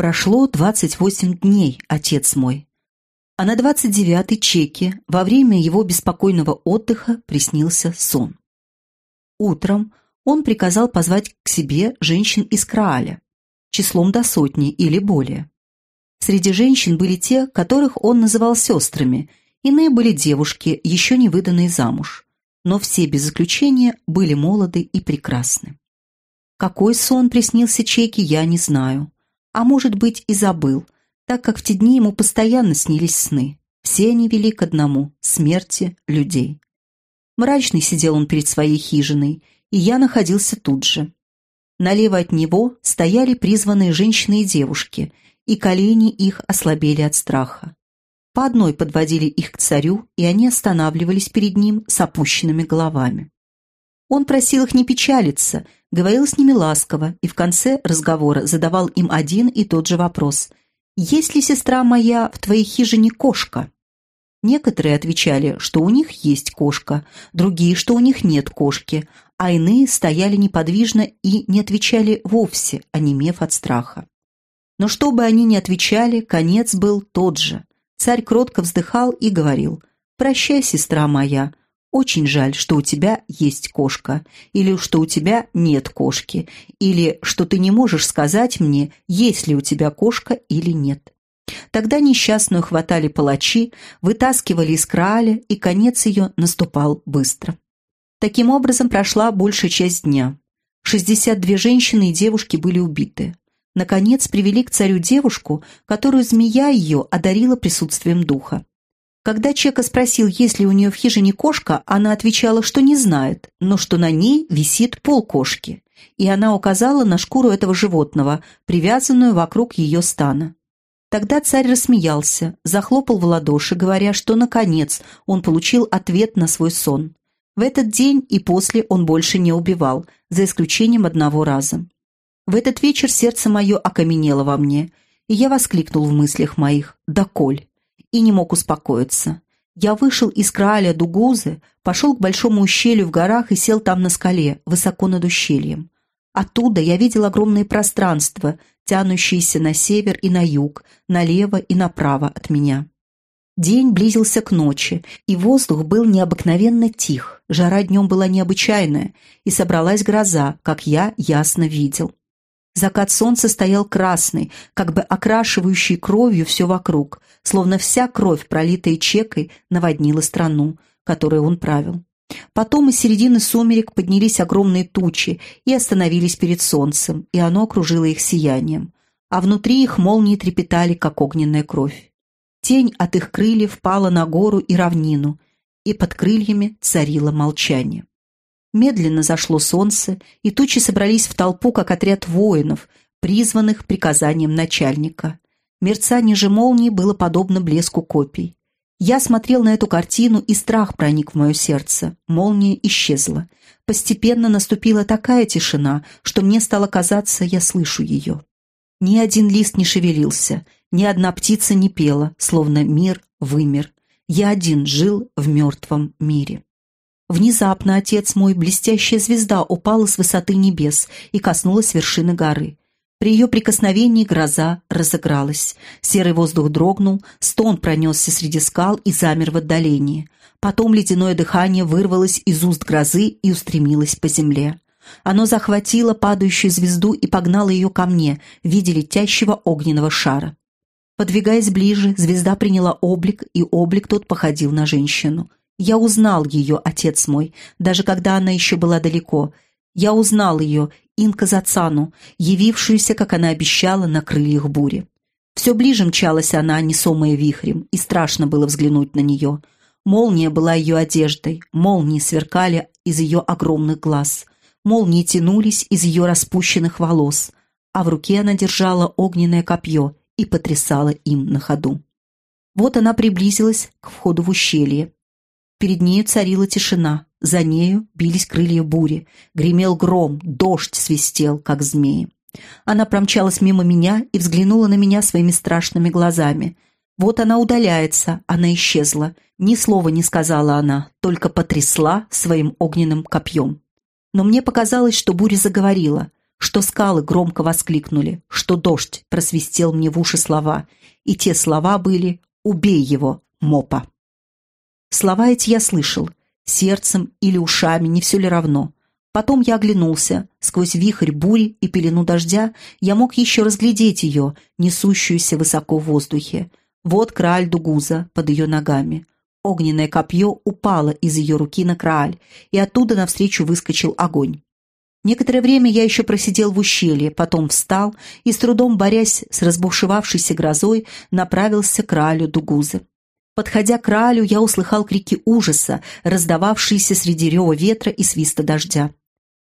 Прошло двадцать восемь дней, отец мой. А на двадцать девятой чеке во время его беспокойного отдыха приснился сон. Утром он приказал позвать к себе женщин из Крааля, числом до сотни или более. Среди женщин были те, которых он называл сестрами, иные были девушки, еще не выданные замуж, но все без исключения были молоды и прекрасны. Какой сон приснился Чеки, я не знаю а может быть и забыл, так как в те дни ему постоянно снились сны. Все они вели к одному – смерти людей. Мрачный сидел он перед своей хижиной, и я находился тут же. Налево от него стояли призванные женщины и девушки, и колени их ослабели от страха. По одной подводили их к царю, и они останавливались перед ним с опущенными головами. Он просил их не печалиться, говорил с ними ласково и в конце разговора задавал им один и тот же вопрос. «Есть ли, сестра моя, в твоей хижине кошка?» Некоторые отвечали, что у них есть кошка, другие, что у них нет кошки, а иные стояли неподвижно и не отвечали вовсе, онемев от страха. Но что бы они ни отвечали, конец был тот же. Царь кротко вздыхал и говорил, «Прощай, сестра моя, очень жаль, что у тебя есть кошка, или что у тебя нет кошки, или что ты не можешь сказать мне, есть ли у тебя кошка или нет. Тогда несчастную хватали палачи, вытаскивали из краля, и конец ее наступал быстро. Таким образом прошла большая часть дня. 62 женщины и девушки были убиты. Наконец привели к царю девушку, которую змея ее одарила присутствием духа. Когда Чека спросил, есть ли у нее в хижине кошка, она отвечала, что не знает, но что на ней висит пол кошки, и она указала на шкуру этого животного, привязанную вокруг ее стана. Тогда царь рассмеялся, захлопал в ладоши, говоря, что, наконец, он получил ответ на свой сон. В этот день и после он больше не убивал, за исключением одного раза. В этот вечер сердце мое окаменело во мне, и я воскликнул в мыслях моих «Доколь!» И не мог успокоиться. Я вышел из Крааля Дугузы, пошел к большому ущелью в горах и сел там на скале, высоко над ущельем. Оттуда я видел огромные пространства, тянущиеся на север и на юг, налево и направо от меня. День близился к ночи, и воздух был необыкновенно тих, жара днем была необычайная, и собралась гроза, как я ясно видел. Закат солнца стоял красный, как бы окрашивающий кровью все вокруг, словно вся кровь, пролитая чекой, наводнила страну, которой он правил. Потом из середины сумерек поднялись огромные тучи и остановились перед солнцем, и оно окружило их сиянием. А внутри их молнии трепетали, как огненная кровь. Тень от их крыльев пала на гору и равнину, и под крыльями царило молчание. Медленно зашло солнце, и тучи собрались в толпу, как отряд воинов, призванных приказанием начальника. Мерцание же молнии было подобно блеску копий. Я смотрел на эту картину, и страх проник в мое сердце. Молния исчезла. Постепенно наступила такая тишина, что мне стало казаться, я слышу ее. Ни один лист не шевелился, ни одна птица не пела, словно мир вымер. Я один жил в мертвом мире. Внезапно, отец мой, блестящая звезда упала с высоты небес и коснулась вершины горы. При ее прикосновении гроза разыгралась. Серый воздух дрогнул, стон пронесся среди скал и замер в отдалении. Потом ледяное дыхание вырвалось из уст грозы и устремилось по земле. Оно захватило падающую звезду и погнало ее ко мне в виде летящего огненного шара. Подвигаясь ближе, звезда приняла облик, и облик тот походил на женщину. Я узнал ее, отец мой, даже когда она еще была далеко. Я узнал ее, Инка Зацану, явившуюся, как она обещала, на крыльях бури. Все ближе мчалась она, несомая вихрем, и страшно было взглянуть на нее. Молния была ее одеждой, молнии сверкали из ее огромных глаз, молнии тянулись из ее распущенных волос, а в руке она держала огненное копье и потрясала им на ходу. Вот она приблизилась к входу в ущелье, Перед нею царила тишина, за нею бились крылья бури, гремел гром, дождь свистел, как змеи. Она промчалась мимо меня и взглянула на меня своими страшными глазами. Вот она удаляется, она исчезла. Ни слова не сказала она, только потрясла своим огненным копьем. Но мне показалось, что буря заговорила. что скалы громко воскликнули, что дождь просвистел мне в уши слова, и те слова были «Убей его, Мопа». Слова эти я слышал, сердцем или ушами, не все ли равно. Потом я оглянулся. Сквозь вихрь бури и пелену дождя я мог еще разглядеть ее, несущуюся высоко в воздухе. Вот Крааль Дугуза под ее ногами. Огненное копье упало из ее руки на Крааль, и оттуда навстречу выскочил огонь. Некоторое время я еще просидел в ущелье, потом встал и, с трудом борясь с разбушевавшейся грозой, направился к Раалю Дугузы. Подходя к Раалю, я услыхал крики ужаса, раздававшиеся среди рева ветра и свиста дождя.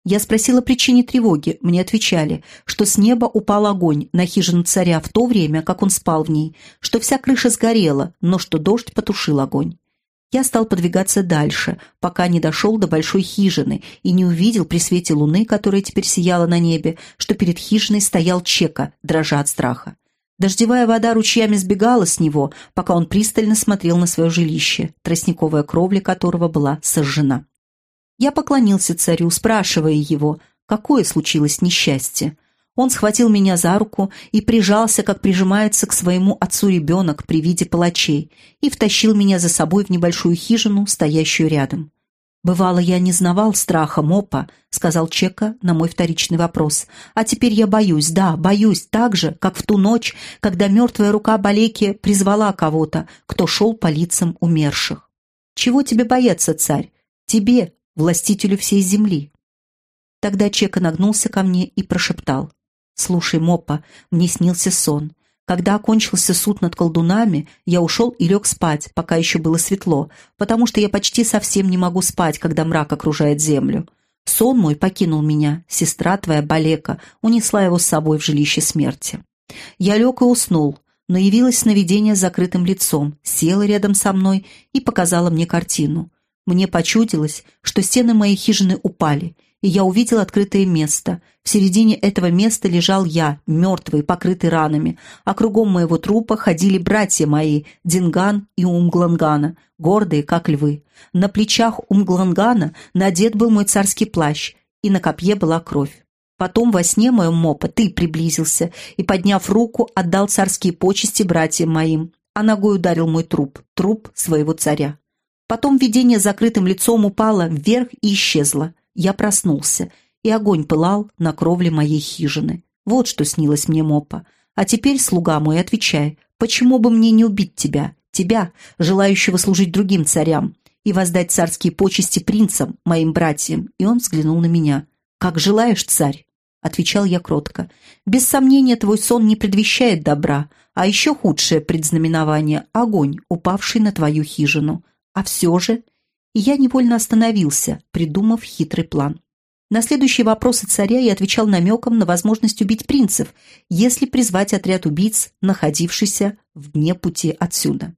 Я спросила о причине тревоги. Мне отвечали, что с неба упал огонь на хижину царя в то время, как он спал в ней, что вся крыша сгорела, но что дождь потушил огонь. Я стал подвигаться дальше, пока не дошел до большой хижины и не увидел при свете луны, которая теперь сияла на небе, что перед хижиной стоял Чека, дрожа от страха. Дождевая вода ручьями сбегала с него, пока он пристально смотрел на свое жилище, тростниковая кровля которого была сожжена. Я поклонился царю, спрашивая его, какое случилось несчастье. Он схватил меня за руку и прижался, как прижимается к своему отцу ребенок при виде палачей, и втащил меня за собой в небольшую хижину, стоящую рядом. «Бывало, я не знавал страха Мопа», — сказал Чека на мой вторичный вопрос. «А теперь я боюсь, да, боюсь, так же, как в ту ночь, когда мертвая рука Балеки призвала кого-то, кто шел по лицам умерших. Чего тебе бояться, царь? Тебе, властителю всей земли. Тогда Чека нагнулся ко мне и прошептал. «Слушай, Моппа, мне снился сон. Когда окончился суд над колдунами, я ушел и лег спать, пока еще было светло, потому что я почти совсем не могу спать, когда мрак окружает землю. Сон мой покинул меня, сестра твоя Балека унесла его с собой в жилище смерти. Я лег и уснул, но явилось сновидение с закрытым лицом, села рядом со мной и показала мне картину. Мне почудилось, что стены моей хижины упали, и я увидел открытое место. В середине этого места лежал я, мертвый, покрытый ранами, а кругом моего трупа ходили братья мои, Динган и Умглангана, гордые, как львы. На плечах Умглангана надет был мой царский плащ, и на копье была кровь. Потом во сне моем мопа ты приблизился и, подняв руку, отдал царские почести братьям моим, а ногой ударил мой труп, труп своего царя. Потом видение закрытым лицом упало вверх и исчезло. Я проснулся, и огонь пылал на кровле моей хижины. Вот что снилось мне Мопа. А теперь, слуга мой, отвечай, почему бы мне не убить тебя, тебя, желающего служить другим царям, и воздать царские почести принцам, моим братьям?» И он взглянул на меня. «Как желаешь, царь?» — отвечал я кротко. «Без сомнения, твой сон не предвещает добра, а еще худшее предзнаменование — огонь, упавший на твою хижину. А все же... И я невольно остановился, придумав хитрый план. На следующие вопросы царя я отвечал намеком на возможность убить принцев, если призвать отряд убийц, находившийся в пути отсюда.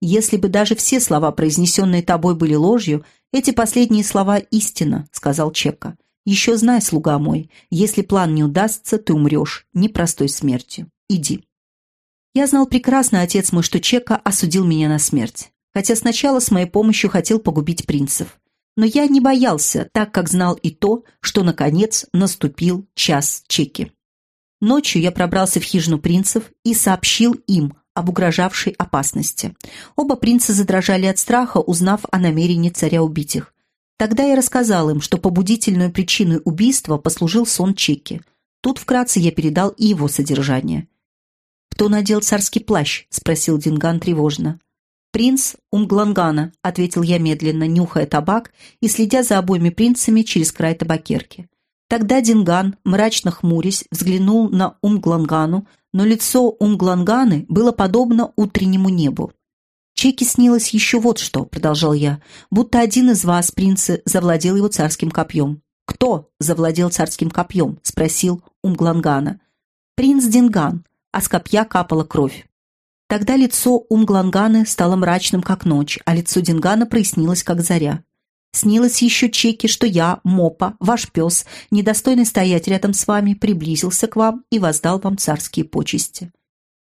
«Если бы даже все слова, произнесенные тобой, были ложью, эти последние слова — истина», — сказал Чекка. «Еще знай, слуга мой, если план не удастся, ты умрешь непростой смертью. Иди». Я знал прекрасно, отец мой, что Чекка осудил меня на смерть хотя сначала с моей помощью хотел погубить принцев. Но я не боялся, так как знал и то, что, наконец, наступил час чеки. Ночью я пробрался в хижину принцев и сообщил им об угрожавшей опасности. Оба принца задрожали от страха, узнав о намерении царя убить их. Тогда я рассказал им, что побудительной причиной убийства послужил сон Чеки. Тут вкратце я передал и его содержание. «Кто надел царский плащ?» — спросил Динган тревожно. «Принц Умглангана», — ответил я медленно, нюхая табак и следя за обоими принцами через край табакерки. Тогда Динган, мрачно хмурясь, взглянул на Умглангану, но лицо Умгланганы было подобно утреннему небу. «Чеки снилось еще вот что», — продолжал я, «будто один из вас, принцы, завладел его царским копьем». «Кто завладел царским копьем?» — спросил Умглангана. «Принц Динган», а с копья капала кровь. Тогда лицо Умгланганы стало мрачным, как ночь, а лицо Дингана прояснилось, как заря. Снилось еще Чеки, что я, Мопа, ваш пес, недостойный стоять рядом с вами, приблизился к вам и воздал вам царские почести.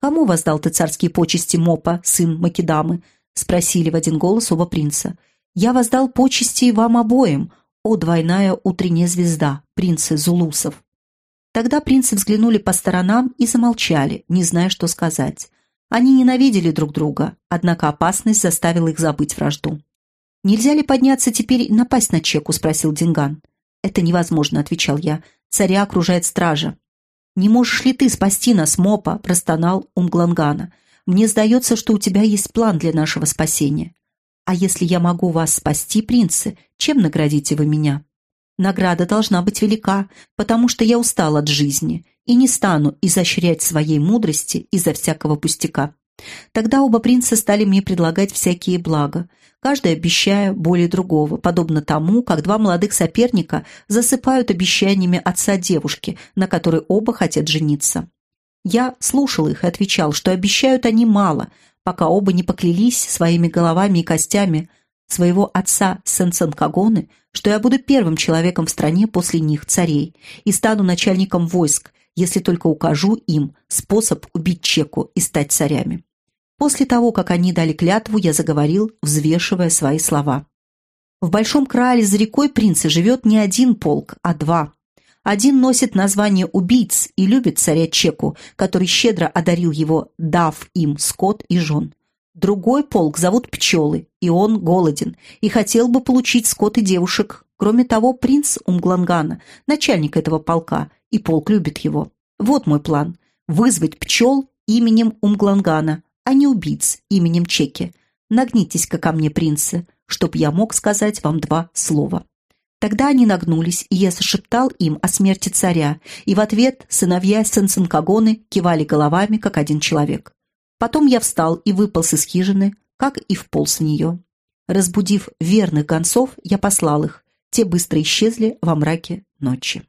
«Кому воздал ты царские почести, Мопа, сын Македамы?» — спросили в один голос оба принца. «Я воздал почести вам обоим, о двойная утренняя звезда, принцы Зулусов». Тогда принцы взглянули по сторонам и замолчали, не зная, что сказать. Они ненавидели друг друга, однако опасность заставила их забыть вражду. «Нельзя ли подняться теперь и напасть на Чеку?» – спросил Динган. «Это невозможно», – отвечал я. «Царя окружает стража». «Не можешь ли ты спасти нас, Мопа?» – простонал Умглангана. «Мне сдается, что у тебя есть план для нашего спасения». «А если я могу вас спасти, принцы, чем наградите вы меня?» Награда должна быть велика, потому что я устал от жизни и не стану изощрять своей мудрости из-за всякого пустяка. Тогда оба принца стали мне предлагать всякие блага, каждый обещая более другого, подобно тому, как два молодых соперника засыпают обещаниями отца девушки, на которой оба хотят жениться. Я слушал их и отвечал, что обещают они мало, пока оба не поклялись своими головами и костями – своего отца Сенсенкагоны, что я буду первым человеком в стране после них, царей, и стану начальником войск, если только укажу им способ убить Чеку и стать царями. После того, как они дали клятву, я заговорил, взвешивая свои слова. В Большом Краале за рекой принца живет не один полк, а два. Один носит название убийц и любит царя Чеку, который щедро одарил его, дав им скот и жен. Другой полк зовут Пчелы, и он голоден, и хотел бы получить скот и девушек. Кроме того, принц Умглангана, начальник этого полка, и полк любит его. Вот мой план. Вызвать пчел именем Умглангана, а не убийц именем Чеки. Нагнитесь-ка ко мне, принцы, чтоб я мог сказать вам два слова. Тогда они нагнулись, и я зашептал им о смерти царя, и в ответ сыновья Сенсенкагоны кивали головами, как один человек. Потом я встал и выполз из хижины, как и вполз в нее. Разбудив верных гонцов, я послал их. Те быстро исчезли во мраке ночи.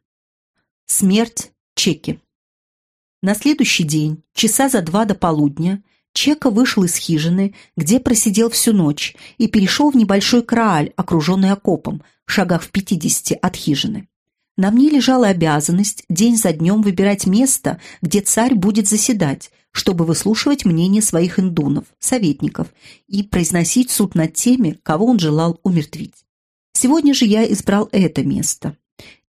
Смерть Чеки. На следующий день, часа за два до полудня, Чека вышел из хижины, где просидел всю ночь, и перешел в небольшой крааль, окруженный окопом, в шагах в пятидесяти от хижины. На мне лежала обязанность день за днем выбирать место, где царь будет заседать, чтобы выслушивать мнение своих индунов, советников, и произносить суд над теми, кого он желал умертвить. Сегодня же я избрал это место.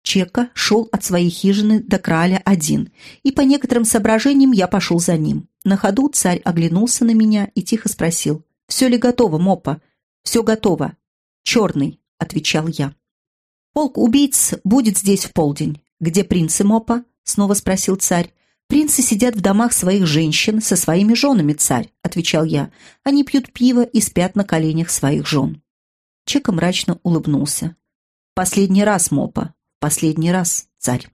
Чека шел от своей хижины до краля один, и по некоторым соображениям я пошел за ним. На ходу царь оглянулся на меня и тихо спросил, «Все ли готово, Мопа?» «Все готово. Черный», — отвечал я. «Полк убийц будет здесь в полдень. Где принцы Мопа?» — снова спросил царь. «Принцы сидят в домах своих женщин со своими женами, царь», — отвечал я. «Они пьют пиво и спят на коленях своих жен». Чека мрачно улыбнулся. «Последний раз, Мопа, последний раз, царь».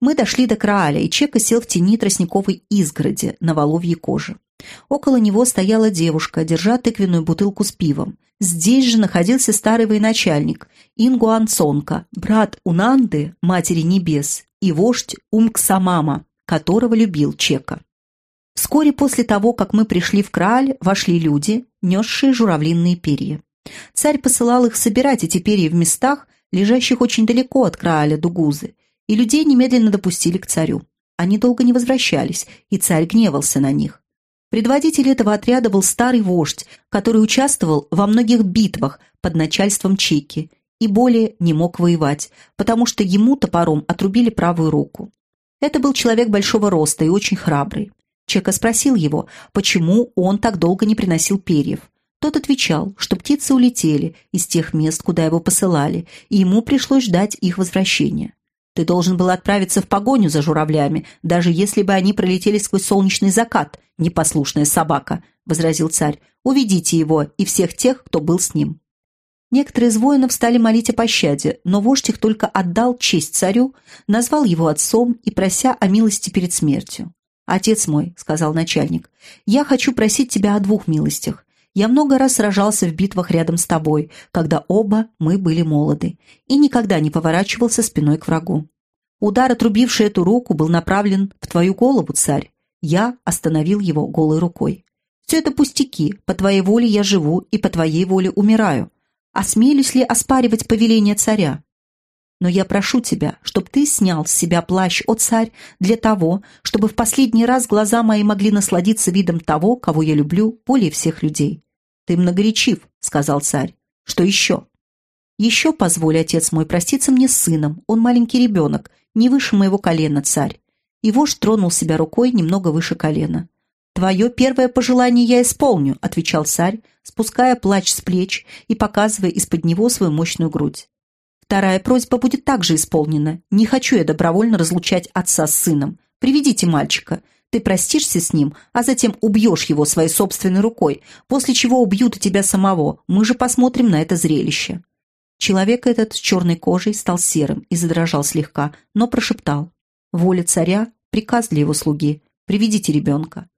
Мы дошли до Крааля, и Чека сел в тени тростниковой изгороди на воловьей коже. Около него стояла девушка, держа тыквенную бутылку с пивом. Здесь же находился старый военачальник Ингуан Цонка, брат Унанды, матери небес, и вождь Умксамама, которого любил Чека. Вскоре после того, как мы пришли в Крааль, вошли люди, несшие журавлиные перья. Царь посылал их собирать эти перья в местах, лежащих очень далеко от Крааля Дугузы, и людей немедленно допустили к царю. Они долго не возвращались, и царь гневался на них. Предводитель этого отряда был старый вождь, который участвовал во многих битвах под начальством Чеки и более не мог воевать, потому что ему топором отрубили правую руку. Это был человек большого роста и очень храбрый. Чека спросил его, почему он так долго не приносил перьев. Тот отвечал, что птицы улетели из тех мест, куда его посылали, и ему пришлось ждать их возвращения. Ты должен был отправиться в погоню за журавлями, даже если бы они пролетели сквозь солнечный закат, непослушная собака», — возразил царь. «Уведите его и всех тех, кто был с ним». Некоторые из воинов стали молить о пощаде, но вождь их только отдал честь царю, назвал его отцом и прося о милости перед смертью. «Отец мой», — сказал начальник, — «я хочу просить тебя о двух милостях. Я много раз сражался в битвах рядом с тобой, когда оба мы были молоды, и никогда не поворачивался спиной к врагу. Удар, отрубивший эту руку, был направлен в твою голову, царь. Я остановил его голой рукой. Все это пустяки, по твоей воле я живу и по твоей воле умираю. Осмелюсь ли оспаривать повеление царя? Но я прошу тебя, чтобы ты снял с себя плащ, о царь, для того, чтобы в последний раз глаза мои могли насладиться видом того, кого я люблю более всех людей. «Ты многоречив», — сказал царь. «Что еще?» «Еще позволь, отец мой, проститься мне с сыном. Он маленький ребенок, не выше моего колена, царь». И вождь тронул себя рукой немного выше колена. «Твое первое пожелание я исполню», — отвечал царь, спуская плач с плеч и показывая из-под него свою мощную грудь. «Вторая просьба будет также исполнена. Не хочу я добровольно разлучать отца с сыном. Приведите мальчика. Ты простишься с ним, а затем убьешь его своей собственной рукой, после чего убьют и тебя самого. Мы же посмотрим на это зрелище». Человек этот с черной кожей стал серым и задрожал слегка, но прошептал. «Воля царя, приказ для его слуги. Приведите ребенка».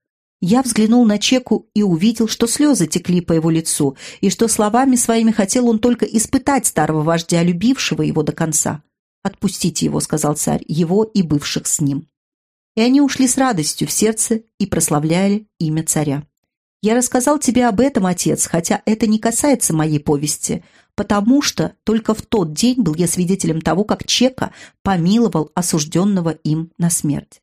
Я взглянул на Чеку и увидел, что слезы текли по его лицу, и что словами своими хотел он только испытать старого вождя, любившего его до конца. «Отпустите его», — сказал царь, — «его и бывших с ним». И они ушли с радостью в сердце и прославляли имя царя. Я рассказал тебе об этом, отец, хотя это не касается моей повести, потому что только в тот день был я свидетелем того, как Чека помиловал осужденного им на смерть.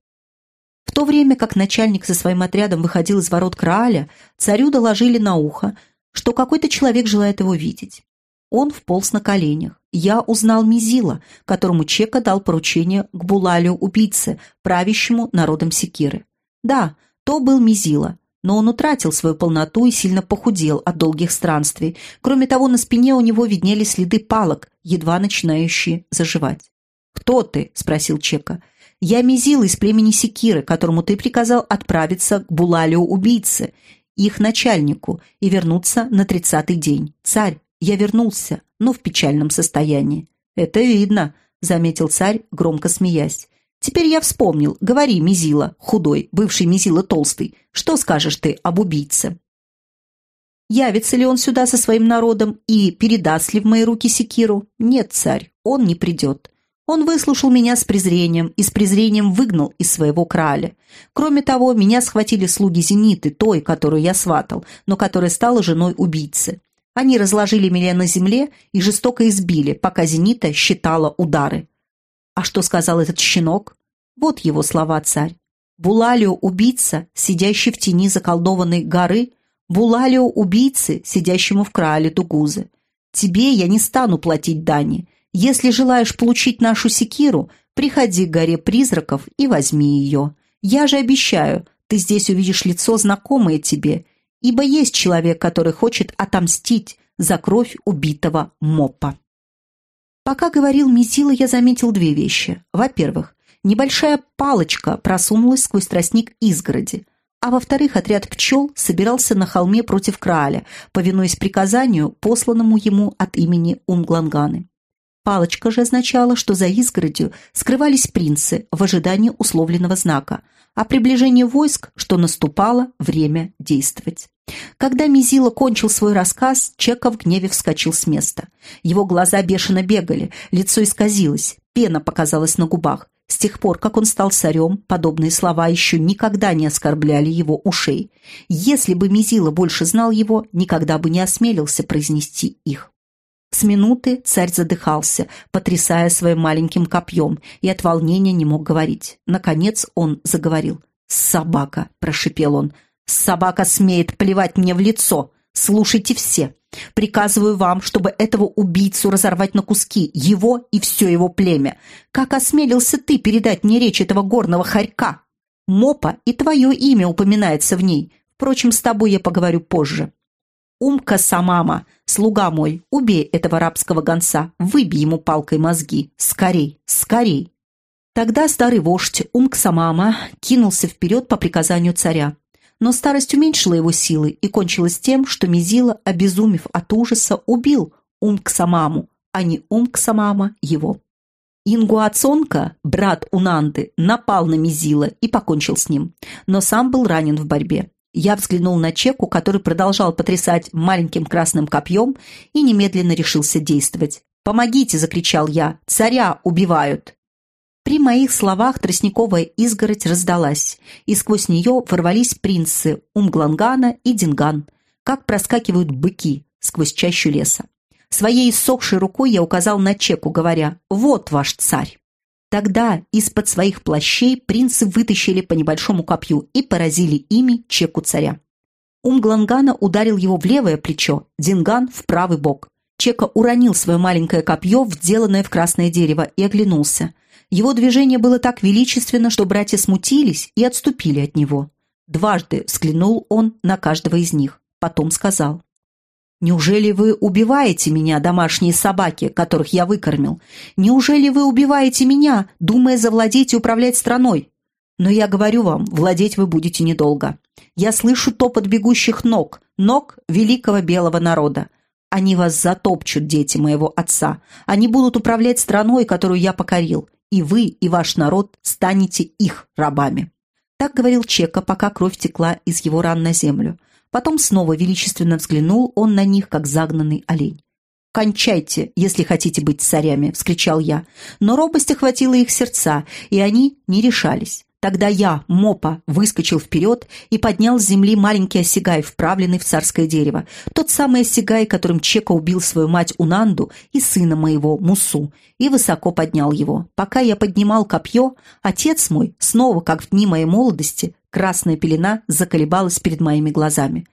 В то время как начальник со своим отрядом выходил из ворот Крааля, царю доложили на ухо, что какой-то человек желает его видеть. Он вполз на коленях. Я узнал Мизила, которому Чека дал поручение к Булалю убийце, правящему народом Секиры. Да, то был Мизила, но он утратил свою полноту и сильно похудел от долгих странствий. Кроме того, на спине у него виднелись следы палок, едва начинающие заживать. «Кто ты?» – спросил Чека. «Я Мизила из племени Секиры, которому ты приказал отправиться к Булалю убийце, их начальнику, и вернуться на тридцатый день. Царь, я вернулся, но в печальном состоянии. «Это видно», — заметил царь, громко смеясь. «Теперь я вспомнил. Говори, Мизила, худой, бывший Мизила толстый, что скажешь ты об убийце?» Явится ли он сюда со своим народом и передаст ли в мои руки секиру? Нет, царь, он не придет. Он выслушал меня с презрением и с презрением выгнал из своего краля. Кроме того, меня схватили слуги Зениты, той, которую я сватал, но которая стала женой убийцы. Они разложили меня на земле и жестоко избили, пока Зенита считала удары. А что сказал этот щенок? Вот его слова, царь. Булалио – убийца, сидящий в тени заколдованной горы, Булалио – убийцы, сидящему в крале Дугузы. Тебе я не стану платить дани. Если желаешь получить нашу секиру, приходи к горе призраков и возьми ее. Я же обещаю, ты здесь увидишь лицо, знакомое тебе – ибо есть человек, который хочет отомстить за кровь убитого Моппа. Пока говорил Месила, я заметил две вещи. Во-первых, небольшая палочка просунулась сквозь тростник изгороди, а во-вторых, отряд пчел собирался на холме против Крааля, повинуясь приказанию, посланному ему от имени Умгланганы. Палочка же означала, что за изгородью скрывались принцы в ожидании условленного знака – о приближении войск, что наступало время действовать. Когда Мизила кончил свой рассказ, Чека в гневе вскочил с места. Его глаза бешено бегали, лицо исказилось, пена показалась на губах. С тех пор, как он стал царем, подобные слова еще никогда не оскорбляли его ушей. Если бы Мизила больше знал его, никогда бы не осмелился произнести их. С минуты царь задыхался, потрясая своим маленьким копьем, и от волнения не мог говорить. Наконец он заговорил. «Собака!» – прошипел он. «Собака смеет плевать мне в лицо! Слушайте все! Приказываю вам, чтобы этого убийцу разорвать на куски, его и все его племя. Как осмелился ты передать мне речь этого горного хорька? Мопа и твое имя упоминается в ней. Впрочем, с тобой я поговорю позже. Умка Самама, слуга мой, убей этого рабского гонца, выбей ему палкой мозги. Скорей, скорей!» Тогда старый вождь Умк Самама кинулся вперед по приказанию царя. Но старость уменьшила его силы и кончилась тем, что Мизила, обезумев от ужаса, убил Умк Самаму, а не Умк Самама его. Ингуацонка, брат Унанды, напал на Мизила и покончил с ним, но сам был ранен в борьбе. Я взглянул на Чеку, который продолжал потрясать маленьким красным копьем и немедленно решился действовать. «Помогите!» – закричал я. «Царя убивают!» При моих словах тростниковая изгородь раздалась, и сквозь нее ворвались принцы Умглангана и Динган, как проскакивают быки сквозь чащу леса. Своей иссохшей рукой я указал на Чеку, говоря «Вот ваш царь!» Тогда из-под своих плащей принцы вытащили по небольшому копью и поразили ими чеку царя. Ум Глангана ударил его в левое плечо, Динган – в правый бок. Чека уронил свое маленькое копье, вделанное в красное дерево, и оглянулся. Его движение было так величественно, что братья смутились и отступили от него. Дважды взглянул он на каждого из них. Потом сказал, «Неужели вы убиваете меня, домашние собаки, которых я выкормил? Неужели вы убиваете меня, думая завладеть и управлять страной? Но я говорю вам, владеть вы будете недолго. Я слышу топот бегущих ног, ног великого белого народа. Они вас затопчут, дети моего отца. Они будут управлять страной, которую я покорил, и вы, и ваш народ станете их рабами». Так говорил Чека, пока кровь текла из его ран на землю. Потом снова величественно взглянул он на них, как загнанный олень. «Кончайте, если хотите быть царями!» — вскричал я. Но робость охватила их сердца, и они не решались. Тогда я, Мопа, выскочил вперед и поднял с земли маленький осягай, вправленный в царское дерево. Тот самый осягай, которым Чека убил свою мать Унанду и сына моего, Мусу, и высоко поднял его. Пока я поднимал копье, отец мой, снова, как в дни моей молодости, красная пелена заколебалась перед моими глазами.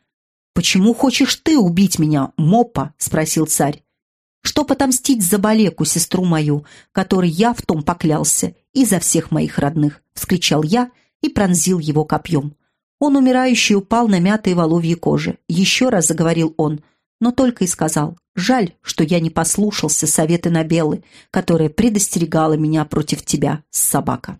«Почему хочешь ты убить меня, Мопа?» — спросил царь чтоб отомстить за Балеку, сестру мою, которой я в том поклялся, и за всех моих родных!» — вскричал я и пронзил его копьем. Он, умирающий, упал на мятые воловьи кожи. Еще раз заговорил он, но только и сказал, «Жаль, что я не послушался советы Набелы, которая предостерегала меня против тебя, собака».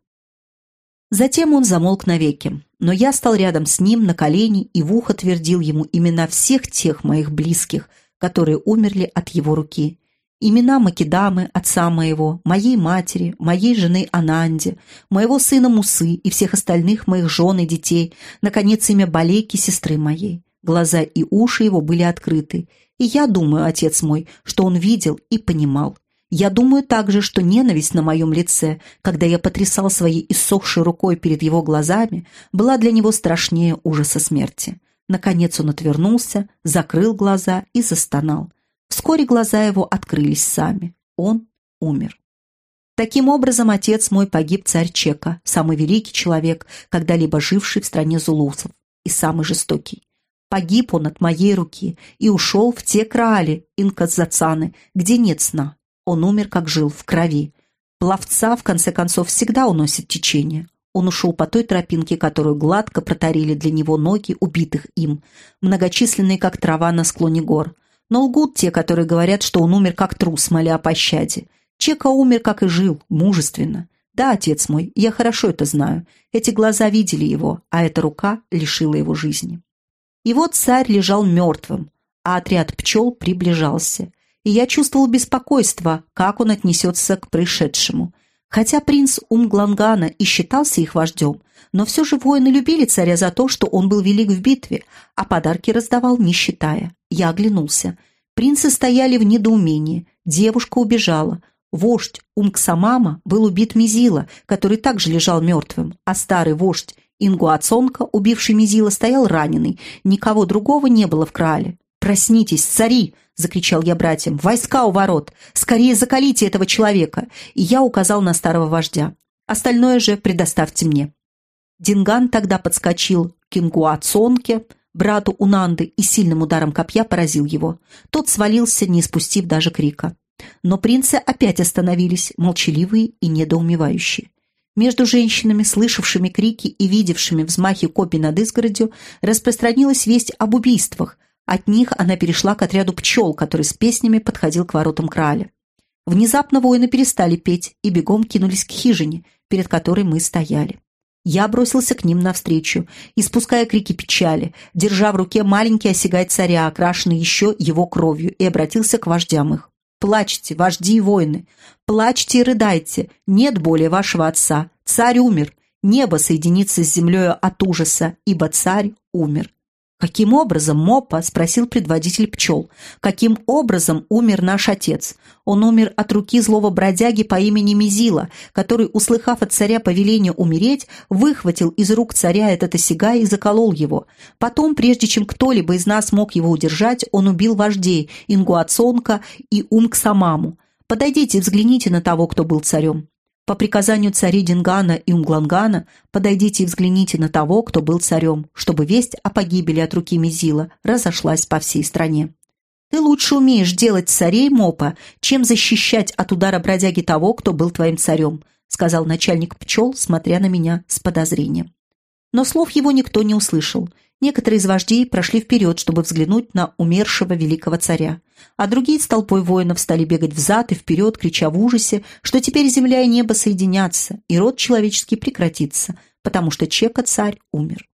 Затем он замолк навеки, но я стал рядом с ним на колени и в ухо твердил ему имена всех тех моих близких — которые умерли от его руки. Имена Македамы, отца моего, моей матери, моей жены Ананди, моего сына Мусы и всех остальных моих жен и детей, наконец, имя Балейки, сестры моей. Глаза и уши его были открыты, и я думаю, отец мой, что он видел и понимал. Я думаю также, что ненависть на моем лице, когда я потрясал своей иссохшей рукой перед его глазами, была для него страшнее ужаса смерти. Наконец он отвернулся, закрыл глаза и застонал. Вскоре глаза его открылись сами. Он умер. Таким образом, отец мой погиб царь Чека, самый великий человек, когда-либо живший в стране зулусов, и самый жестокий. Погиб он от моей руки и ушел в те краали, инказацаны, где нет сна. Он умер, как жил, в крови. Пловца, в конце концов, всегда уносит течение. Он ушел по той тропинке, которую гладко протарили для него ноги убитых им, многочисленные, как трава на склоне гор. Но лгут те, которые говорят, что он умер как трус, моля о пощаде. Чека умер, как и жил, мужественно. Да, отец мой, я хорошо это знаю. Эти глаза видели его, а эта рука лишила его жизни. И вот царь лежал мертвым, а отряд пчел приближался. И я чувствовал беспокойство, как он отнесется к пришедшему. Хотя принц Умглангана и считался их вождем, но все же воины любили царя за то, что он был велик в битве, а подарки раздавал, не считая. Я оглянулся. Принцы стояли в недоумении. Девушка убежала. Вождь Умксамама был убит Мизила, который также лежал мертвым, а старый вождь Ингуацонка, убивший Мизила, стоял раненый. Никого другого не было в крале. «Проснитесь, цари!» — закричал я братьям. «Войска у ворот! Скорее закалите этого человека!» И я указал на старого вождя. «Остальное же предоставьте мне». Динган тогда подскочил к Кингуацонке, брату Унанды, и сильным ударом копья поразил его. Тот свалился, не спустив даже крика. Но принцы опять остановились, молчаливые и недоумевающие. Между женщинами, слышавшими крики и видевшими взмахи копий над изгородью, распространилась весть об убийствах, от них она перешла к отряду пчел, который с песнями подходил к воротам краля. Внезапно воины перестали петь и бегом кинулись к хижине, перед которой мы стояли. Я бросился к ним навстречу, испуская крики печали, держа в руке маленький осягай царя, окрашенный еще его кровью, и обратился к вождям их. «Плачьте, вожди и воины! Плачьте и рыдайте! Нет более вашего отца! Царь умер! Небо соединится с землею от ужаса, ибо царь умер!» «Каким образом, Мопа?» – спросил предводитель пчел. «Каким образом умер наш отец? Он умер от руки злого бродяги по имени Мизила, который, услыхав от царя повеление умереть, выхватил из рук царя этот осягай и заколол его. Потом, прежде чем кто-либо из нас мог его удержать, он убил вождей Ингуацонка и Умксамаму. Подойдите и взгляните на того, кто был царем. По приказанию царей Дингана и Умглангана подойдите и взгляните на того, кто был царем, чтобы весть о погибели от руки Мизила разошлась по всей стране. Ты лучше умеешь делать царей, Мопа, чем защищать от удара бродяги того, кто был твоим царем. сказал начальник пчел, смотря на меня с подозрением. Но слов его никто не услышал. Некоторые из вождей прошли вперед, чтобы взглянуть на умершего великого царя, а другие с толпой воинов стали бегать взад и вперед, крича в ужасе, что теперь земля и небо соединятся, и род человеческий прекратится, потому что Чека-царь умер.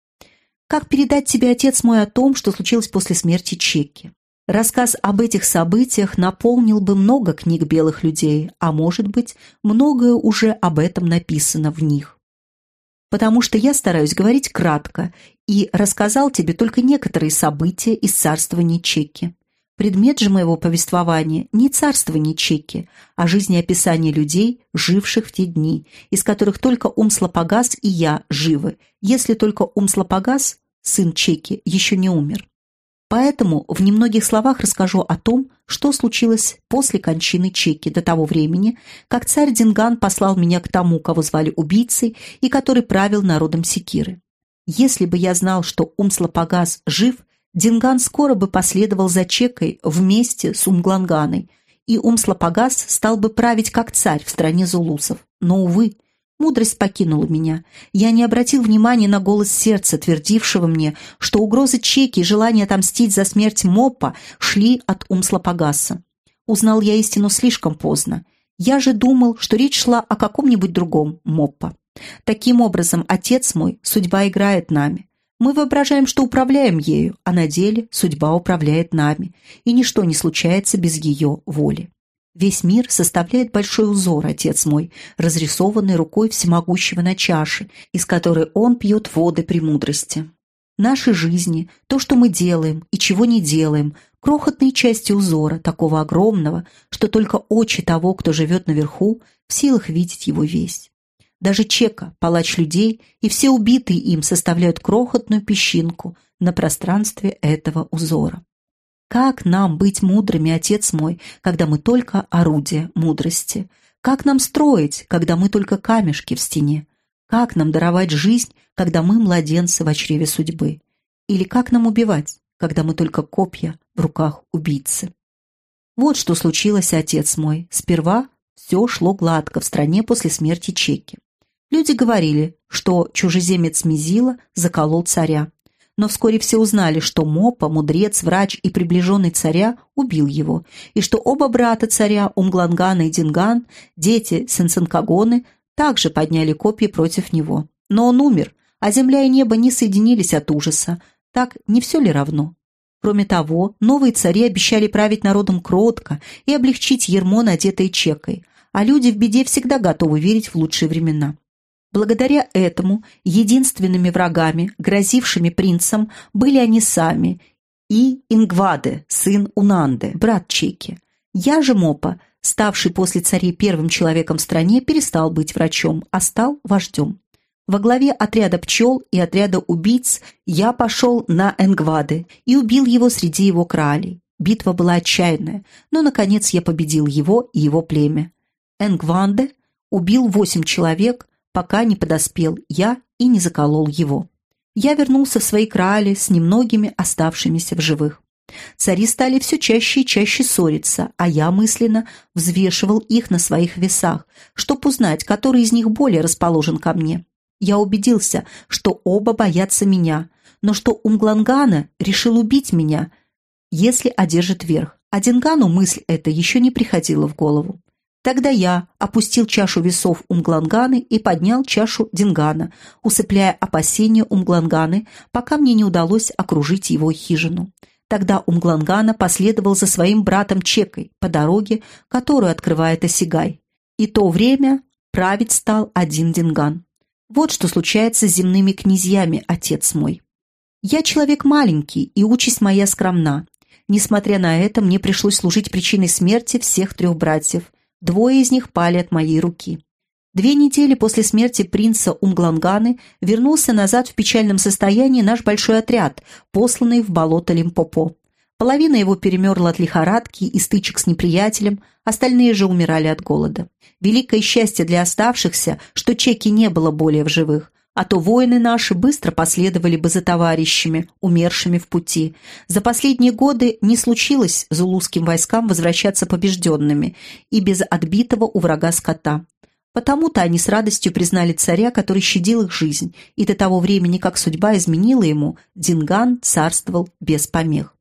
Как передать тебе, отец мой, о том, что случилось после смерти Чеки? Рассказ об этих событиях наполнил бы много книг белых людей, а может быть, многое уже об этом написано в них. Потому что я стараюсь говорить кратко и рассказал тебе только некоторые события из царствования Чеки. Предмет же моего повествования не царствование Чеки, а жизнеописание людей, живших в те дни, из которых только Умслопогас и я живы, если только Умслопогас, сын Чеки, еще не умер. Поэтому в немногих словах расскажу о том, что случилось после кончины Чеки до того времени, как царь Динган послал меня к тому, кого звали убийцей и который правил народом Секиры. Если бы я знал, что Умслопогас жив, Динган скоро бы последовал за Чекой вместе с Умгланганой, и Умслопогас стал бы править как царь в стране зулусов. Но, увы, мудрость покинула меня. Я не обратил внимания на голос сердца, твердившего мне, что угрозы Чеки и желание отомстить за смерть Моппа шли от Умслопогаса. Узнал я истину слишком поздно. Я же думал, что речь шла о каком-нибудь другом Моппа. Таким образом, отец мой, судьба играет нами. Мы воображаем, что управляем ею, а на деле судьба управляет нами, и ничто не случается без ее воли. Весь мир составляет большой узор, отец мой, разрисованный рукой всемогущего на чаше, из которой он пьет воды премудрости. Наши жизни, то, что мы делаем и чего не делаем, крохотные части узора, такого огромного, что только очи того, кто живет наверху, в силах видеть его весь. Даже Чека, палач людей, и все убитые им составляют крохотную песчинку на пространстве этого узора. Как нам быть мудрыми, отец мой, когда мы только орудие мудрости? Как нам строить, когда мы только камешки в стене? Как нам даровать жизнь, когда мы младенцы в чреве судьбы? Или как нам убивать, когда мы только копья в руках убийцы? Вот что случилось, отец мой. Сперва все шло гладко в стране после смерти Чеки. Люди говорили, что чужеземец Мизила заколол царя. Но вскоре все узнали, что Мопа, мудрец, врач и приближенный царя, убил его, и что оба брата царя, Умглангана и Динган, дети Сенсенкагоны, также подняли копья против него. Но он умер, а земля и небо не соединились от ужаса. Так не все ли равно? Кроме того, новые цари обещали править народом кротко и облегчить ермо, надетое чекой, а люди в беде всегда готовы верить в лучшие времена. Благодаря этому единственными врагами, грозившими принцам, были они сами и Ингваде, сын Унанды, брат Чеки. Я же Мопа, ставший после царей первым человеком в стране, перестал быть врачом, а стал вождем. Во главе отряда пчел и отряда убийц я пошел на Энгваде и убил его среди его кралей. Битва была отчаянная, но, наконец, я победил его и его племя. Энгванде убил восемь человек, пока не подоспел я и не заколол его. Я вернулся в свои крали с немногими оставшимися в живых. Цари стали все чаще и чаще ссориться, а я мысленно взвешивал их на своих весах, чтобы узнать, который из них более расположен ко мне. Я убедился, что оба боятся меня, но что Умглангана решил убить меня, если одержит верх. А Дингану мысль эта еще не приходила в голову. Тогда я опустил чашу весов Умгланганы и поднял чашу Дингана, усыпляя опасения Умгланганы, пока мне не удалось окружить его хижину. Тогда Умглангана последовал за своим братом Чекой по дороге, которую открывает Осигай. И то время править стал один Динган. Вот что случается с земными князьями, отец мой. Я человек маленький, и участь моя скромна. Несмотря на это, мне пришлось служить причиной смерти всех трех братьев – Двое из них пали от моей руки. Две недели после смерти принца Умгланганы вернулся назад в печальном состоянии наш большой отряд, посланный в болото Лимпопо. Половина его перемерла от лихорадки и стычек с неприятелем, остальные же умирали от голода. Великое счастье для оставшихся, что чеки не было более в живых, а то воины наши быстро последовали бы за товарищами, умершими в пути. За последние годы не случилось зулузским войскам возвращаться побежденными и без отбитого у врага скота. Потому-то они с радостью признали царя, который щадил их жизнь, и до того времени, как судьба изменила ему, Динган царствовал без помех.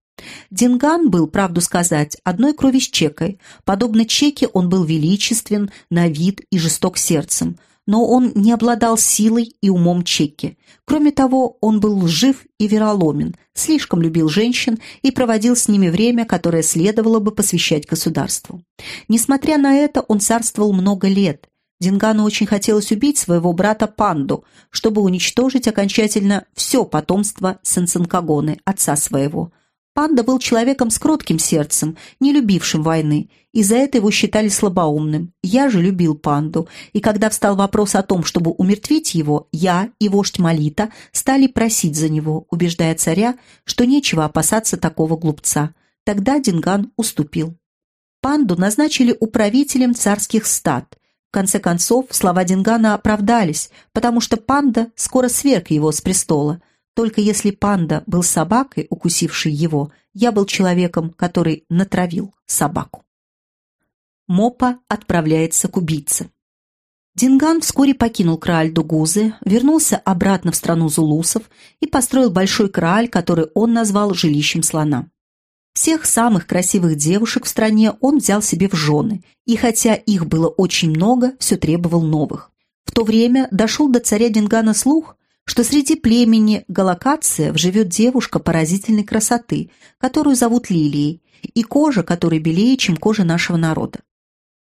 Динган был, правду сказать, одной крови с Чекой. Подобно Чеке он был величествен на вид и жесток сердцем, но он не обладал силой и умом Чеки. Кроме того, он был лжив и вероломен, слишком любил женщин и проводил с ними время, которое следовало бы посвящать государству. Несмотря на это, он царствовал много лет. Дингану очень хотелось убить своего брата Панду, чтобы уничтожить окончательно все потомство Сенсенкагоны, отца своего. Панда был человеком с кротким сердцем, не любившим войны, и за это его считали слабоумным. Я же любил панду, и когда встал вопрос о том, чтобы умертвить его, я и вождь Малита стали просить за него, убеждая царя, что нечего опасаться такого глупца. Тогда Динган уступил. Панду назначили управителем царских стад. В конце концов, слова Дингана оправдались, потому что панда скоро сверг его с престола – только если панда был собакой, укусившей его, я был человеком, который натравил собаку. Мопа отправляется к убийце. Динган вскоре покинул Крааль Дугузы, вернулся обратно в страну зулусов и построил большой Крааль, который он назвал жилищем слона. Всех самых красивых девушек в стране он взял себе в жены, и хотя их было очень много, все требовал новых. В то время дошел до царя Дингана слух, что среди племени Галакациев живет девушка поразительной красоты, которую зовут Лилией, и кожа которой белее, чем кожа нашего народа.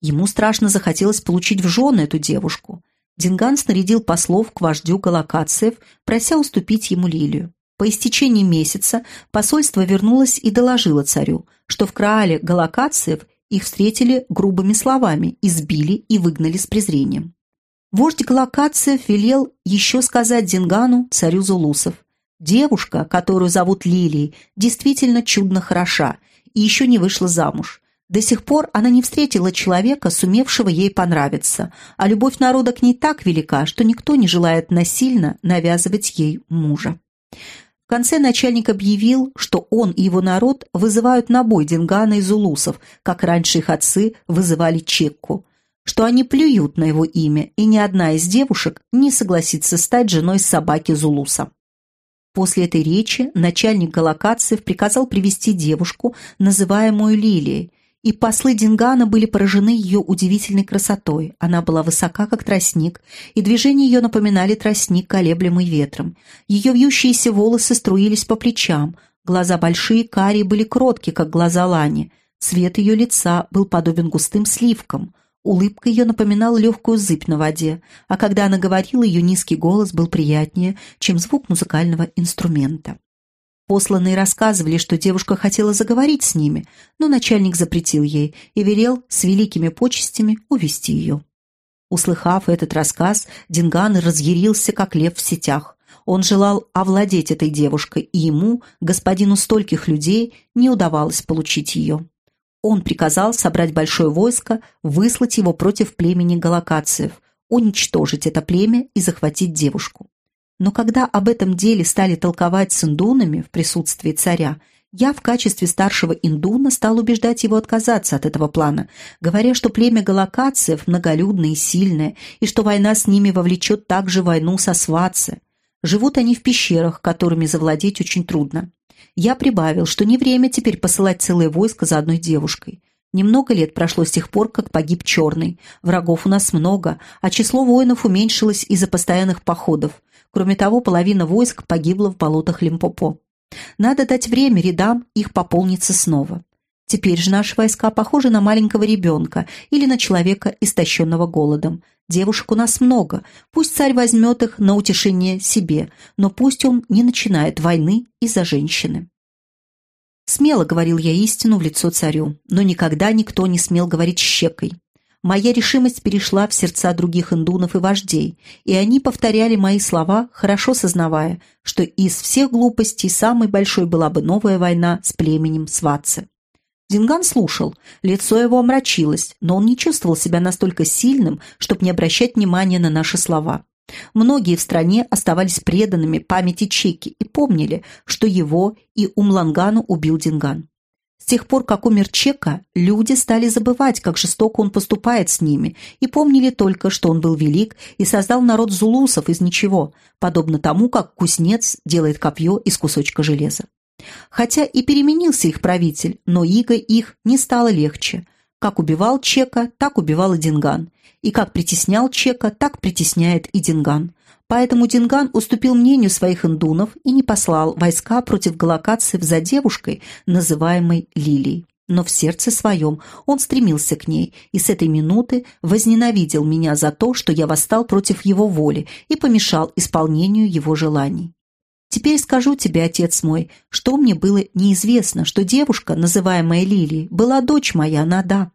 Ему страшно захотелось получить в жены эту девушку. Динган снарядил послов к вождю Галакациев, прося уступить ему Лилию. По истечении месяца посольство вернулось и доложило царю, что в Краале Галакациев их встретили грубыми словами, избили и выгнали с презрением. Вождь Галакациев велел еще сказать Дингану, царю Зулусов. Девушка, которую зовут Лилией, действительно чудно хороша и еще не вышла замуж. До сих пор она не встретила человека, сумевшего ей понравиться, а любовь народа к ней так велика, что никто не желает насильно навязывать ей мужа. В конце начальник объявил, что он и его народ вызывают на бой Дингана и Зулусов, как раньше их отцы вызывали Чекку что они плюют на его имя, и ни одна из девушек не согласится стать женой собаки Зулуса. После этой речи начальник Галакациев приказал привести девушку, называемую Лилией, и послы Дингана были поражены ее удивительной красотой. Она была высока, как тростник, и движения ее напоминали тростник, колеблемый ветром. Ее вьющиеся волосы струились по плечам, глаза большие, карие были кроткие, как глаза Лани. Цвет ее лица был подобен густым сливкам – Улыбка ее напоминала легкую зыбь на воде, а когда она говорила, ее низкий голос был приятнее, чем звук музыкального инструмента. Посланные рассказывали, что девушка хотела заговорить с ними, но начальник запретил ей и велел с великими почестями увести ее. Услыхав этот рассказ, Динган разъярился, как лев в сетях. Он желал овладеть этой девушкой, и ему, господину стольких людей, не удавалось получить ее. Он приказал собрать большое войско, выслать его против племени галакациев, уничтожить это племя и захватить девушку. Но когда об этом деле стали толковать с индунами в присутствии царя, я в качестве старшего индуна стал убеждать его отказаться от этого плана, говоря, что племя галакациев многолюдное и сильное, и что война с ними вовлечет также войну со сватцы. Живут они в пещерах, которыми завладеть очень трудно. Я прибавил, что не время теперь посылать целое войско за одной девушкой. Немного лет прошло с тех пор, как погиб Черный. Врагов у нас много, а число воинов уменьшилось из-за постоянных походов. Кроме того, половина войск погибла в болотах Лимпопо. Надо дать время рядам их пополниться снова. Теперь же наши войска похожи на маленького ребенка или на человека, истощенного голодом. Девушек у нас много, пусть царь возьмет их на утешение себе, но пусть он не начинает войны из-за женщины. Смело говорил я истину в лицо царю, но никогда никто не смел говорить щекой. Моя решимость перешла в сердца других индунов и вождей, и они повторяли мои слова, хорошо сознавая, что из всех глупостей самой большой была бы новая война с племенем Сватцы. Динган слушал, лицо его омрачилось, но он не чувствовал себя настолько сильным, чтобы не обращать внимания на наши слова. Многие в стране оставались преданными памяти Чеки и помнили, что его и Умлангану убил Динган. С тех пор, как умер Чека, люди стали забывать, как жестоко он поступает с ними, и помнили только, что он был велик и создал народ зулусов из ничего, подобно тому, как кузнец делает копье из кусочка железа. Хотя и переменился их правитель, но иго их не стало легче. Как убивал Чека, так убивал и Динган. И как притеснял Чека, так притесняет и Динган. Поэтому Динган уступил мнению своих индунов и не послал войска против галакадцев за девушкой, называемой Лилией. Но в сердце своем он стремился к ней и с этой минуты возненавидел меня за то, что я восстал против его воли и помешал исполнению его желаний. Теперь скажу тебе, отец мой, что мне было неизвестно, что девушка, называемая Лилией, была дочь моя Нада.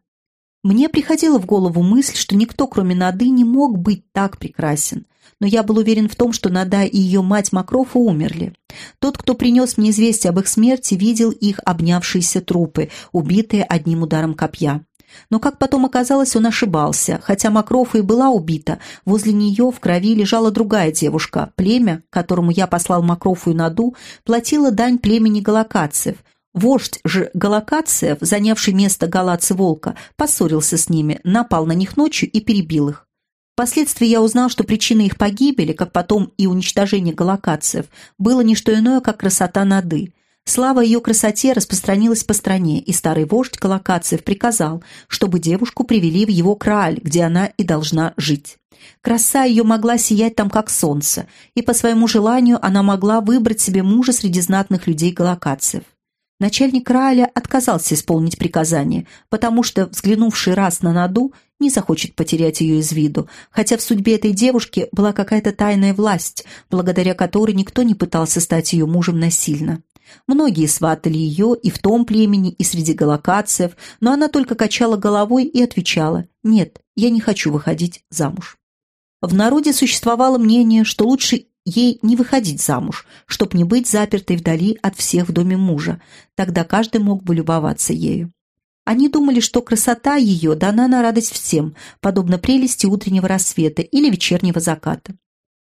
Мне приходила в голову мысль, что никто, кроме Нады, не мог быть так прекрасен. Но я был уверен в том, что Нада и ее мать Макрофа умерли. Тот, кто принес мне известие об их смерти, видел их обнявшиеся трупы, убитые одним ударом копья. Но, как потом оказалось, он ошибался. Хотя Макрофа и была убита, возле нее в крови лежала другая девушка. Племя, которому я послал Макрофу и Наду, платило дань племени галакадцев. Вождь же галакациев, занявший место галацы-волка, поссорился с ними, напал на них ночью и перебил их. Впоследствии я узнал, что причиной их погибели, как потом и уничтожения галакациев, было не что иное, как красота Нады. Слава ее красоте распространилась по стране, и старый вождь Колокациев приказал, чтобы девушку привели в его краль, где она и должна жить. Краса ее могла сиять там, как солнце, и по своему желанию она могла выбрать себе мужа среди знатных людей Голокациев. Начальник Краля отказался исполнить приказание, потому что, взглянувший раз на Наду, не захочет потерять ее из виду, хотя в судьбе этой девушки была какая-то тайная власть, благодаря которой никто не пытался стать ее мужем насильно. Многие сватали ее и в том племени, и среди галакациев, но она только качала головой и отвечала «Нет, я не хочу выходить замуж». В народе существовало мнение, что лучше ей не выходить замуж, чтоб не быть запертой вдали от всех в доме мужа, тогда каждый мог бы любоваться ею. Они думали, что красота ее дана на радость всем, подобно прелести утреннего рассвета или вечернего заката.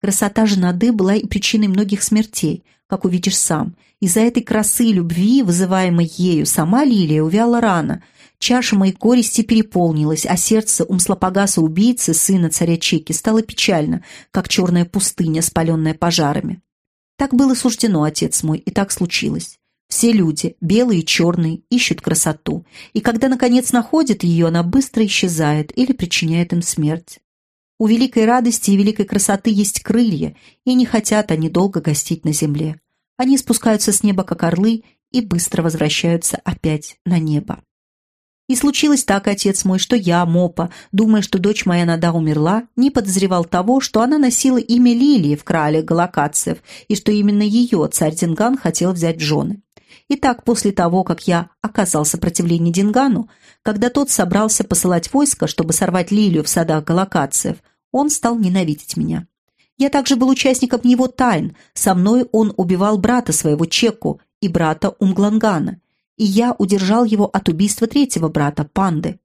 Красота женады была и причиной многих смертей, как увидишь сам. Из-за этой красы и любви, вызываемой ею, сама Лилия увяла рано. Чаша моей горести переполнилась, а сердце умслопогаса-убийцы, сына царя Чеки, стало печально, как черная пустыня, спаленная пожарами. Так было суждено, отец мой, и так случилось. Все люди, белые и черные, ищут красоту, и когда, наконец, находят ее, она быстро исчезает или причиняет им смерть. У великой радости и великой красоты есть крылья, и не хотят они долго гостить на земле. Они спускаются с неба, как орлы, и быстро возвращаются опять на небо. И случилось так, отец мой, что я, Мопа, думая, что дочь моя Нада умерла, не подозревал того, что она носила имя Лилии в крале Галакациев, и что именно ее царь Динган хотел взять в жены. Итак, после того, как я оказал сопротивление Дингану, когда тот собрался посылать войско, чтобы сорвать лилию в садах галакациев, он стал ненавидеть меня. Я также был участником его тайн. Со мной он убивал брата своего Чеку и брата Умглангана, и я удержал его от убийства третьего брата, Панды.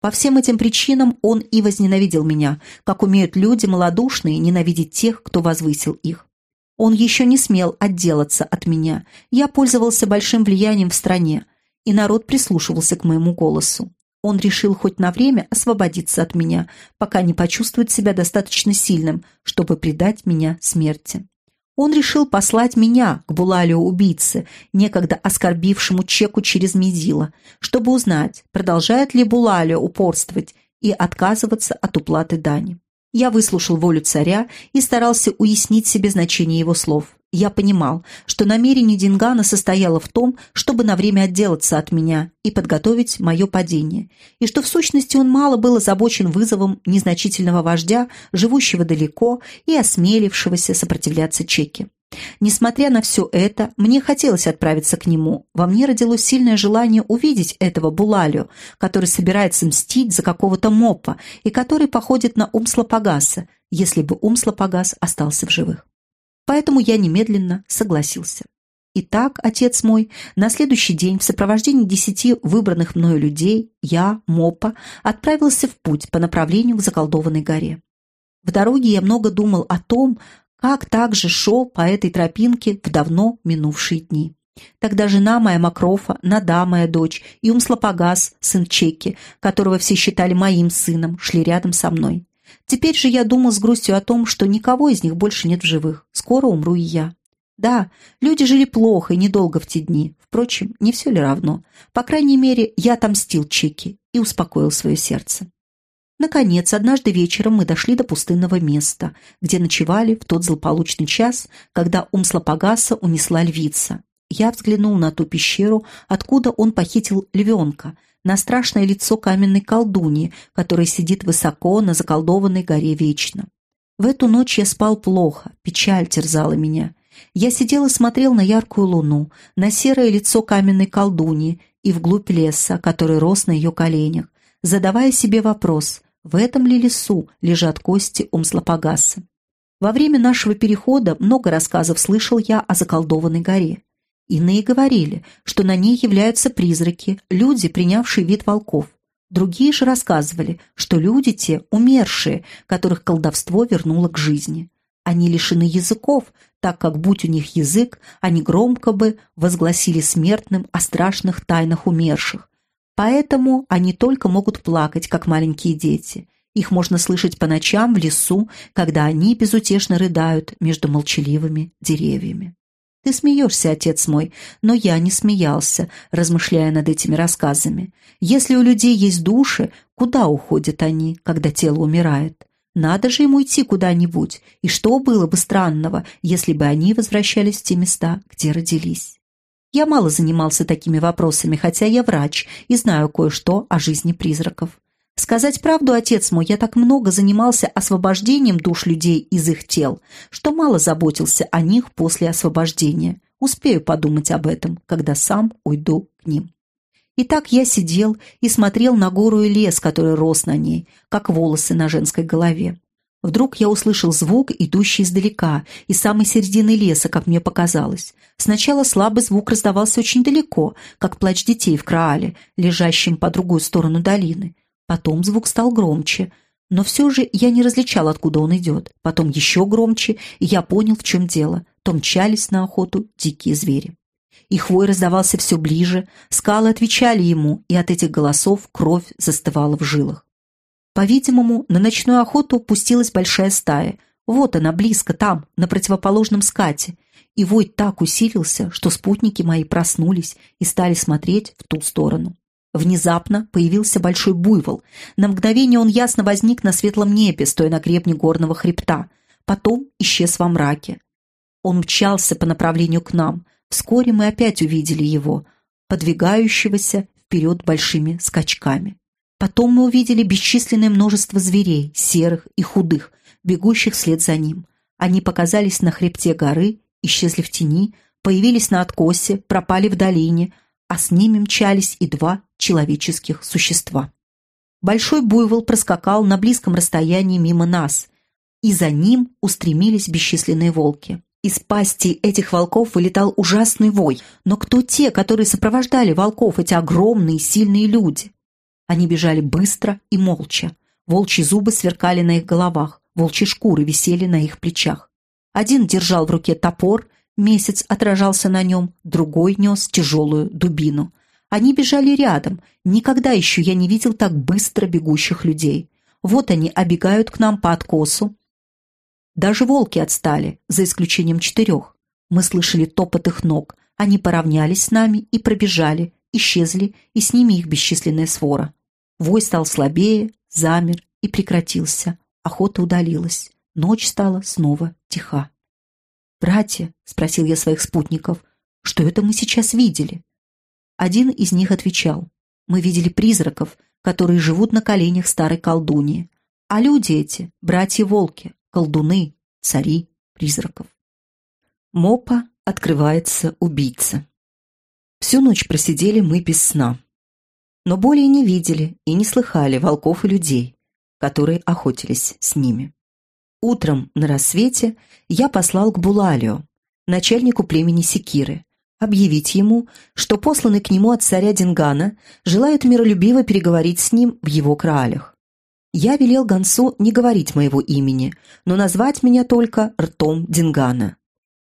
По всем этим причинам он и возненавидел меня, как умеют люди малодушные ненавидеть тех, кто возвысил их. Он еще не смел отделаться от меня. Я пользовался большим влиянием в стране, и народ прислушивался к моему голосу. Он решил хоть на время освободиться от меня, пока не почувствует себя достаточно сильным, чтобы предать меня смерти. Он решил послать меня к Булалио-убийце, некогда оскорбившему Чеку через Медила, чтобы узнать, продолжает ли Булалио упорствовать и отказываться от уплаты дани. Я выслушал волю царя и старался уяснить себе значение его слов. Я понимал, что намерение Дингана состояло в том, чтобы на время отделаться от меня и подготовить мое падение, и что в сущности он мало был озабочен вызовом незначительного вождя, живущего далеко и осмелившегося сопротивляться Чеке. Несмотря на все это, мне хотелось отправиться к нему. Во мне родилось сильное желание увидеть этого Булалю, который собирается мстить за какого-то мопа и который походит на Умслопогаса, если бы Умслопогас остался в живых. Поэтому я немедленно согласился. Итак, отец мой, на следующий день в сопровождении десяти выбранных мною людей я, Мопа, отправился в путь по направлению к заколдованной горе. В дороге я много думал о том, как также шел по этой тропинке в давно минувшие дни. Тогда жена моя Макрофа, Нада моя дочь и Умслопогас, сын Чеки, которого все считали моим сыном, шли рядом со мной. Теперь же я думал с грустью о том, что никого из них больше нет в живых. Скоро умру и я. Да, люди жили плохо и недолго в те дни. Впрочем, не все ли равно? По крайней мере, я отомстил Чеки и успокоил свое сердце. Наконец, однажды вечером мы дошли до пустынного места, где ночевали в тот злополучный час, когда Умслопогаса унесла львица. Я взглянул на ту пещеру, откуда он похитил львенка, на страшное лицо каменной колдуньи, которая сидит высоко на заколдованной горе вечно. В эту ночь я спал плохо, печаль терзала меня. Я сидел и смотрел на яркую луну, на серое лицо каменной колдуньи и вглубь леса, который рос на ее коленях, задавая себе вопрос, в этом ли лесу лежат кости Умслопогаса. Во время нашего перехода много рассказов слышал я о заколдованной горе. Иные говорили, что на ней являются призраки, люди, принявшие вид волков. Другие же рассказывали, что люди те умершие, которых колдовство вернуло к жизни. Они лишены языков, так как, будь у них язык, они громко бы возгласили смертным о страшных тайнах умерших. Поэтому они только могут плакать, как маленькие дети. Их можно слышать по ночам в лесу, когда они безутешно рыдают между молчаливыми деревьями. Ты смеешься, отец мой, но я не смеялся, размышляя над этими рассказами. Если у людей есть души, куда уходят они, когда тело умирает? Надо же ему идти куда-нибудь, и что было бы странного, если бы они возвращались в те места, где родились? Я мало занимался такими вопросами, хотя я врач и знаю кое-что о жизни призраков. Сказать правду, отец мой, я так много занимался освобождением душ людей из их тел, что мало заботился о них после освобождения. Успею подумать об этом, когда сам уйду к ним. Итак, я сидел и смотрел на гору и лес, который рос на ней, как волосы на женской голове. Вдруг я услышал звук, идущий издалека, из самой середины леса, как мне показалось. Сначала слабый звук раздавался очень далеко, как плач детей в Краале, лежащем по другую сторону долины. Потом звук стал громче, но все же я не различал, откуда он идет. Потом еще громче, и я понял, в чем дело. То мчались на охоту дикие звери. И хвой раздавался все ближе, скалы отвечали ему, и от этих голосов кровь застывала в жилах. По-видимому, на ночную охоту пустилась большая стая. Вот она, близко, там, на противоположном скате. И вой так усилился, что спутники мои проснулись и стали смотреть в ту сторону. Внезапно появился большой буйвол. На мгновение он ясно возник на светлом небе, стоя на гребне горного хребта. Потом исчез во мраке. Он мчался по направлению к нам. Вскоре мы опять увидели его, подвигающегося вперед большими скачками. Потом мы увидели бесчисленное множество зверей, серых и худых, бегущих вслед за ним. Они показались на хребте горы, исчезли в тени, появились на откосе, пропали в долине, а с ними мчались и два человеческих существа. Большой буйвол проскакал на близком расстоянии мимо нас, и за ним устремились бесчисленные волки. Из пасти этих волков вылетал ужасный вой. Но кто те, которые сопровождали волков, эти огромные сильные люди? Они бежали быстро и молча. Волчьи зубы сверкали на их головах, волчьи шкуры висели на их плечах. Один держал в руке топор, месяц отражался на нем, другой нес тяжелую дубину. Они бежали рядом. Никогда еще я не видел так быстро бегущих людей. Вот они обегают к нам по откосу, даже волки отстали, за исключением четырех. Мы слышали топот их ног. Они поравнялись с нами и пробежали, исчезли, и с ними их бесчисленная свора. Вой стал слабее, замер и прекратился. Охота удалилась. Ночь стала снова тиха. «Братья», — спросил я своих спутников, — «что это мы сейчас видели?» Один из них отвечал, «Мы видели призраков, которые живут на коленях старой колдуньи. А люди эти — братья-волки, колдуны, цари призраков. Мопа открывается убийца. Всю ночь просидели мы без сна, но более не видели и не слыхали волков и людей, которые охотились с ними. Утром на рассвете я послал к Булалио, начальнику племени Секиры, объявить ему, что посланный к нему от царя Дингана желает миролюбиво переговорить с ним в его краалях. Я велел гонцу не говорить моего имени, но назвать меня только ртом Дингана.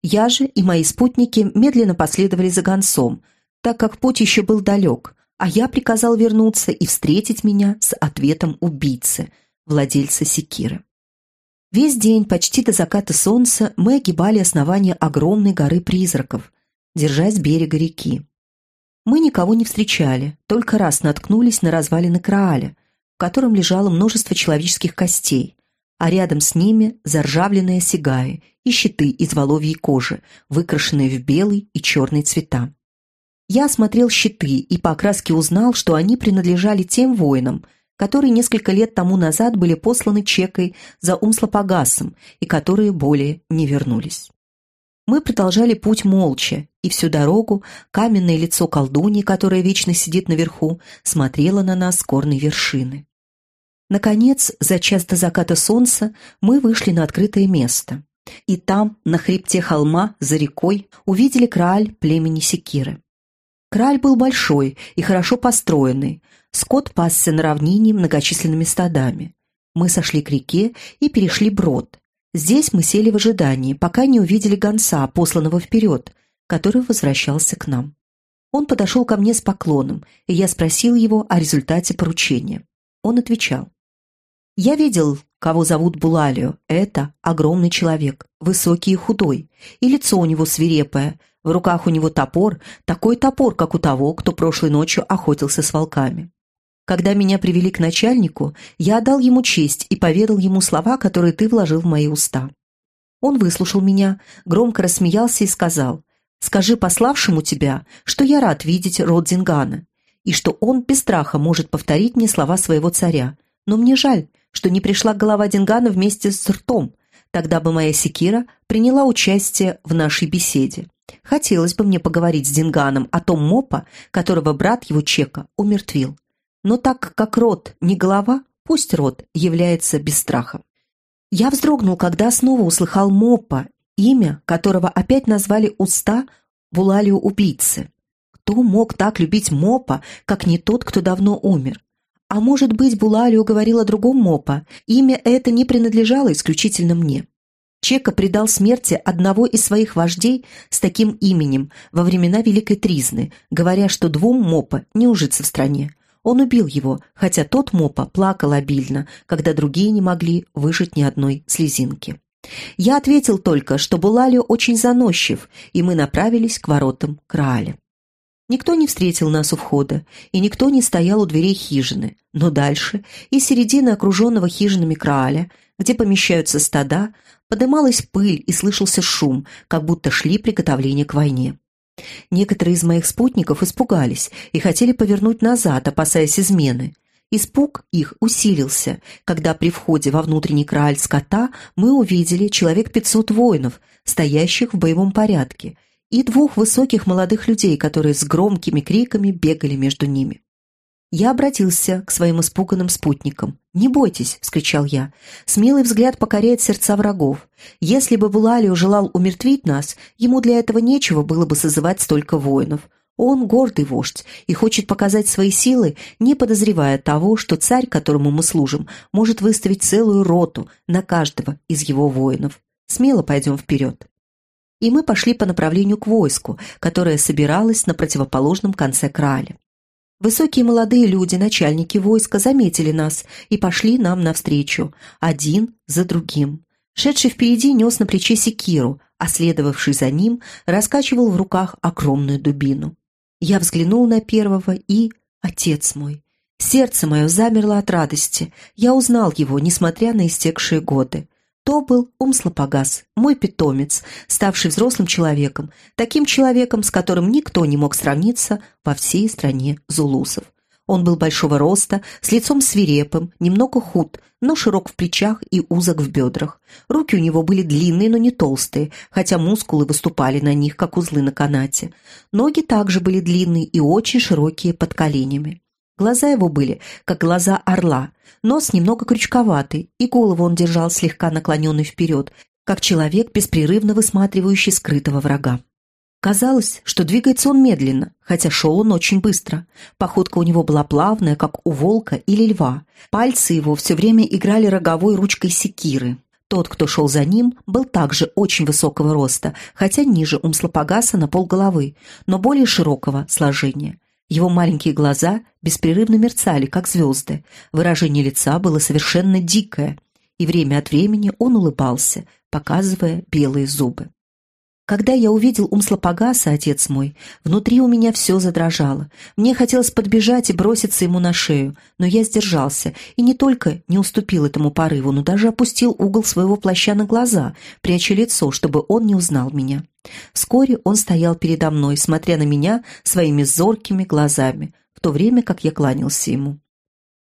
Я же и мои спутники медленно последовали за гонцом, так как путь еще был далек, а я приказал вернуться и встретить меня с ответом убийцы, владельца секиры. Весь день, почти до заката солнца, мы огибали основание огромной горы призраков, держась берега реки. Мы никого не встречали, только раз наткнулись на развалины Крааля, в котором лежало множество человеческих костей, а рядом с ними заржавленные сигаи и щиты из воловьей кожи, выкрашенные в белый и черный цвета. Я осмотрел щиты и по окраске узнал, что они принадлежали тем воинам, которые несколько лет тому назад были посланы чекой за Умслопогасом и которые более не вернулись. Мы продолжали путь молча, и всю дорогу каменное лицо колдуньи, которая вечно сидит наверху, смотрело на нас с горной вершины. Наконец, за час до заката солнца мы вышли на открытое место. И там, на хребте холма, за рекой, увидели краль племени Секиры. Краль был большой и хорошо построенный. Скот пасся на равнине многочисленными стадами. Мы сошли к реке и перешли брод. Здесь мы сели в ожидании, пока не увидели гонца, посланного вперед, который возвращался к нам. Он подошел ко мне с поклоном, и я спросил его о результате поручения. Он отвечал. «Я видел, кого зовут Булалио. Это огромный человек, высокий и худой, и лицо у него свирепое, в руках у него топор, такой топор, как у того, кто прошлой ночью охотился с волками. Когда меня привели к начальнику, я отдал ему честь и поведал ему слова, которые ты вложил в мои уста. Он выслушал меня, громко рассмеялся и сказал, «Скажи пославшему тебя, что я рад видеть род Дингана, и что он без страха может повторить мне слова своего царя. Но мне жаль, что не пришла голова Дингана вместе с ртом, тогда бы моя секира приняла участие в нашей беседе. Хотелось бы мне поговорить с Динганом о том мопа, которого брат его Чека умертвил. Но так как рот не голова, пусть рот является без страха. Я вздрогнул, когда снова услыхал мопа, имя которого опять назвали уста Булалию убийцы. Кто мог так любить мопа, как не тот, кто давно умер? А может быть, Булалию говорил о мопа, имя это не принадлежало исключительно мне. Чека предал смерти одного из своих вождей с таким именем во времена Великой Тризны, говоря, что двум Мопа не ужиться в стране. Он убил его, хотя тот Мопа плакал обильно, когда другие не могли выжить ни одной слезинки. Я ответил только, что Булалио очень заносчив, и мы направились к воротам Краали. Никто не встретил нас у входа, и никто не стоял у дверей хижины, но дальше, из середины окруженного хижинами Крааля, где помещаются стада, подымалась пыль и слышался шум, как будто шли приготовления к войне. Некоторые из моих спутников испугались и хотели повернуть назад, опасаясь измены. Испуг их усилился, когда при входе во внутренний краль скота мы увидели человек пятьсот воинов, стоящих в боевом порядке, и двух высоких молодых людей, которые с громкими криками бегали между ними. Я обратился к своим испуганным спутникам. «Не бойтесь!» — вскричал я. «Смелый взгляд покоряет сердца врагов. Если бы Булалио желал умертвить нас, ему для этого нечего было бы созывать столько воинов. Он гордый вождь и хочет показать свои силы, не подозревая того, что царь, которому мы служим, может выставить целую роту на каждого из его воинов. Смело пойдем вперед». И мы пошли по направлению к войску, которое собиралось на противоположном конце краля. Высокие молодые люди, начальники войска, заметили нас и пошли нам навстречу, один за другим. Шедший впереди нес на плече секиру, а следовавший за ним раскачивал в руках огромную дубину. Я взглянул на первого и... Отец мой! Сердце мое замерло от радости. Я узнал его, несмотря на истекшие годы. То был Умслопогас, мой питомец, ставший взрослым человеком, таким человеком, с которым никто не мог сравниться во всей стране зулусов. Он был большого роста, с лицом свирепым, немного худ, но широк в плечах и узок в бедрах. Руки у него были длинные, но не толстые, хотя мускулы выступали на них, как узлы на канате. Ноги также были длинные и очень широкие под коленями. Глаза его были, как глаза орла, нос немного крючковатый, и голову он держал слегка наклоненный вперед, как человек, беспрерывно высматривающий скрытого врага. Казалось, что двигается он медленно, хотя шел он очень быстро. Походка у него была плавная, как у волка или льва. Пальцы его все время играли роговой ручкой секиры. Тот, кто шел за ним, был также очень высокого роста, хотя ниже Умслопогаса на полголовы, но более широкого сложения. Его маленькие глаза беспрерывно мерцали, как звезды. Выражение лица было совершенно дикое, и время от времени он улыбался, показывая белые зубы. Когда я увидел Умслопогаса, отец мой, внутри у меня все задрожало. Мне хотелось подбежать и броситься ему на шею, но я сдержался и не только не уступил этому порыву, но даже опустил угол своего плаща на глаза, пряча лицо, чтобы он не узнал меня. Вскоре он стоял передо мной, смотря на меня своими зоркими глазами, в то время как я кланялся ему.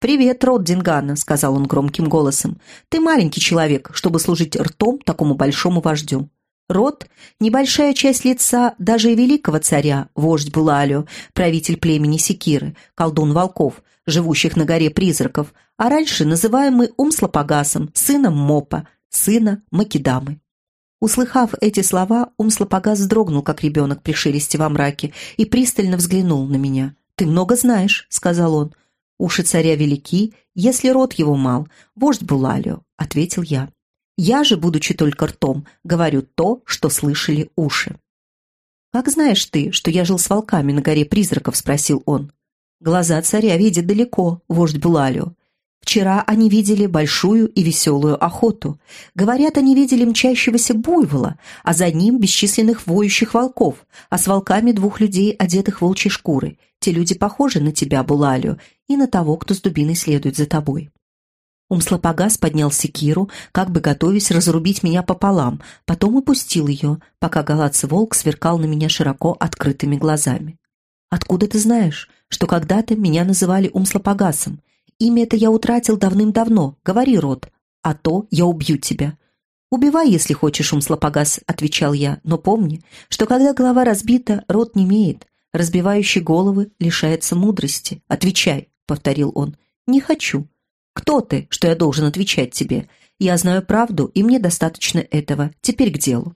«Привет, род Дингана», — сказал он громким голосом. «Ты маленький человек, чтобы служить ртом такому большому вождю». Род – небольшая часть лица даже и великого царя, вождь Булалио, правитель племени Секиры, колдун волков, живущих на горе призраков, а раньше называемый Умслопогасом, сыном Мопа, сына Македамы. Услыхав эти слова, Умслопогас вздрогнул, как ребенок при шелесте во мраке, и пристально взглянул на меня. «Ты много знаешь», — сказал он. «Уши царя велики, если род его мал. Вождь Булалио», — ответил я. Я же, будучи только ртом, говорю то, что слышали уши. «Как знаешь ты, что я жил с волками на горе призраков?» — спросил он. Глаза царя видят далеко, вождь Булалио. Вчера они видели большую и веселую охоту. Говорят, они видели мчащегося буйвола, а за ним бесчисленных воющих волков, а с волками двух людей, одетых в волчьи шкуры. Те люди похожи на тебя, Булалио, и на того, кто с дубиной следует за тобой. Умслопогас поднял секиру, как бы готовясь разрубить меня пополам, потом опустил ее, пока галатцы-волк сверкал на меня широко открытыми глазами. «Откуда ты знаешь, что когда-то меня называли Умслопогасом? Имя это я утратил давным-давно, говори, Рот, а то я убью тебя». «Убивай, если хочешь, Умслопогас», — отвечал я, «но помни, что когда голова разбита, рот не имеет, разбивающий головы лишается мудрости. Отвечай», — повторил он, «не хочу». Кто ты, что я должен отвечать тебе? Я знаю правду, и мне достаточно этого. Теперь к делу».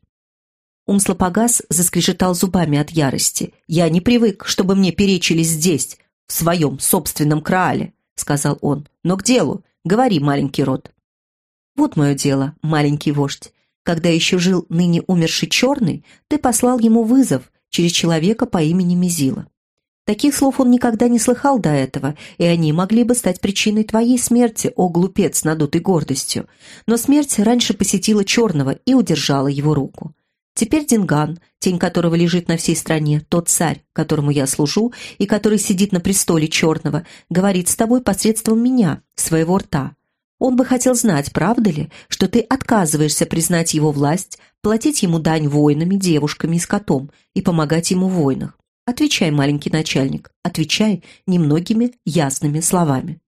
Умслопогас заскрежетал зубами от ярости. «Я не привык, чтобы мне перечили здесь, в своем собственном краале», — сказал он. «Но к делу. Говори, маленький род». «Вот мое дело, маленький вождь. Когда еще жил ныне умерший Черный, ты послал ему вызов через человека по имени Мизила. Таких слов он никогда не слыхал до этого, и они могли бы стать причиной твоей смерти, о глупец, надутый гордостью. Но смерть раньше посетила Черного и удержала его руку. Теперь Динган, тень которого лежит на всей стране, тот царь, которому я служу и который сидит на престоле Черного, говорит с тобой посредством меня, своего рта. Он бы хотел знать, правда ли, что ты отказываешься признать его власть, платить ему дань воинами, девушками и скотом и помогать ему в войнах. Отвечай, маленький начальник, отвечай немногими ясными словами.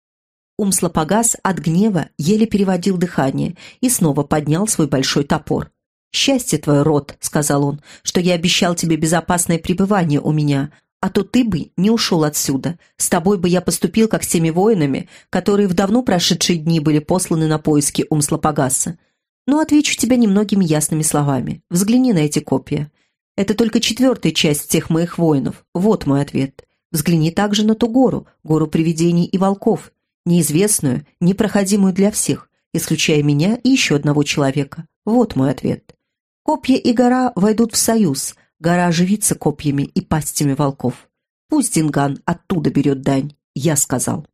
Умслопогас от гнева еле переводил дыхание и снова поднял свой большой топор. «Счастье твое, род», — сказал он, — «что я обещал тебе безопасное пребывание у меня, а то ты бы не ушел отсюда. С тобой бы я поступил, как с теми воинами, которые в давно прошедшие дни были посланы на поиски Умслопогаса. Но отвечу тебе немногими ясными словами. Взгляни на эти копья. Это только четвертая часть всех моих воинов. Вот мой ответ. Взгляни также на ту гору, гору привидений и волков, неизвестную, непроходимую для всех, исключая меня и еще одного человека. Вот мой ответ. Копья и гора войдут в союз, гора оживится копьями и пастями волков. Пусть Динган оттуда берет дань, я сказал.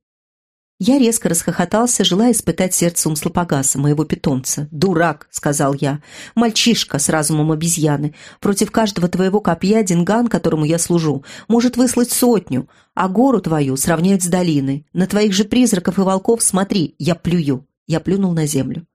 Я резко расхохотался, желая испытать сердце Умслопогаса, моего питомца. «Дурак!» — сказал я. «Мальчишка с разумом обезьяны. Против каждого твоего копья Динган, которому я служу, может выслать сотню, а гору твою сравняют с долиной. На твоих же призраков и волков смотри, я плюю». Я плюнул на землю.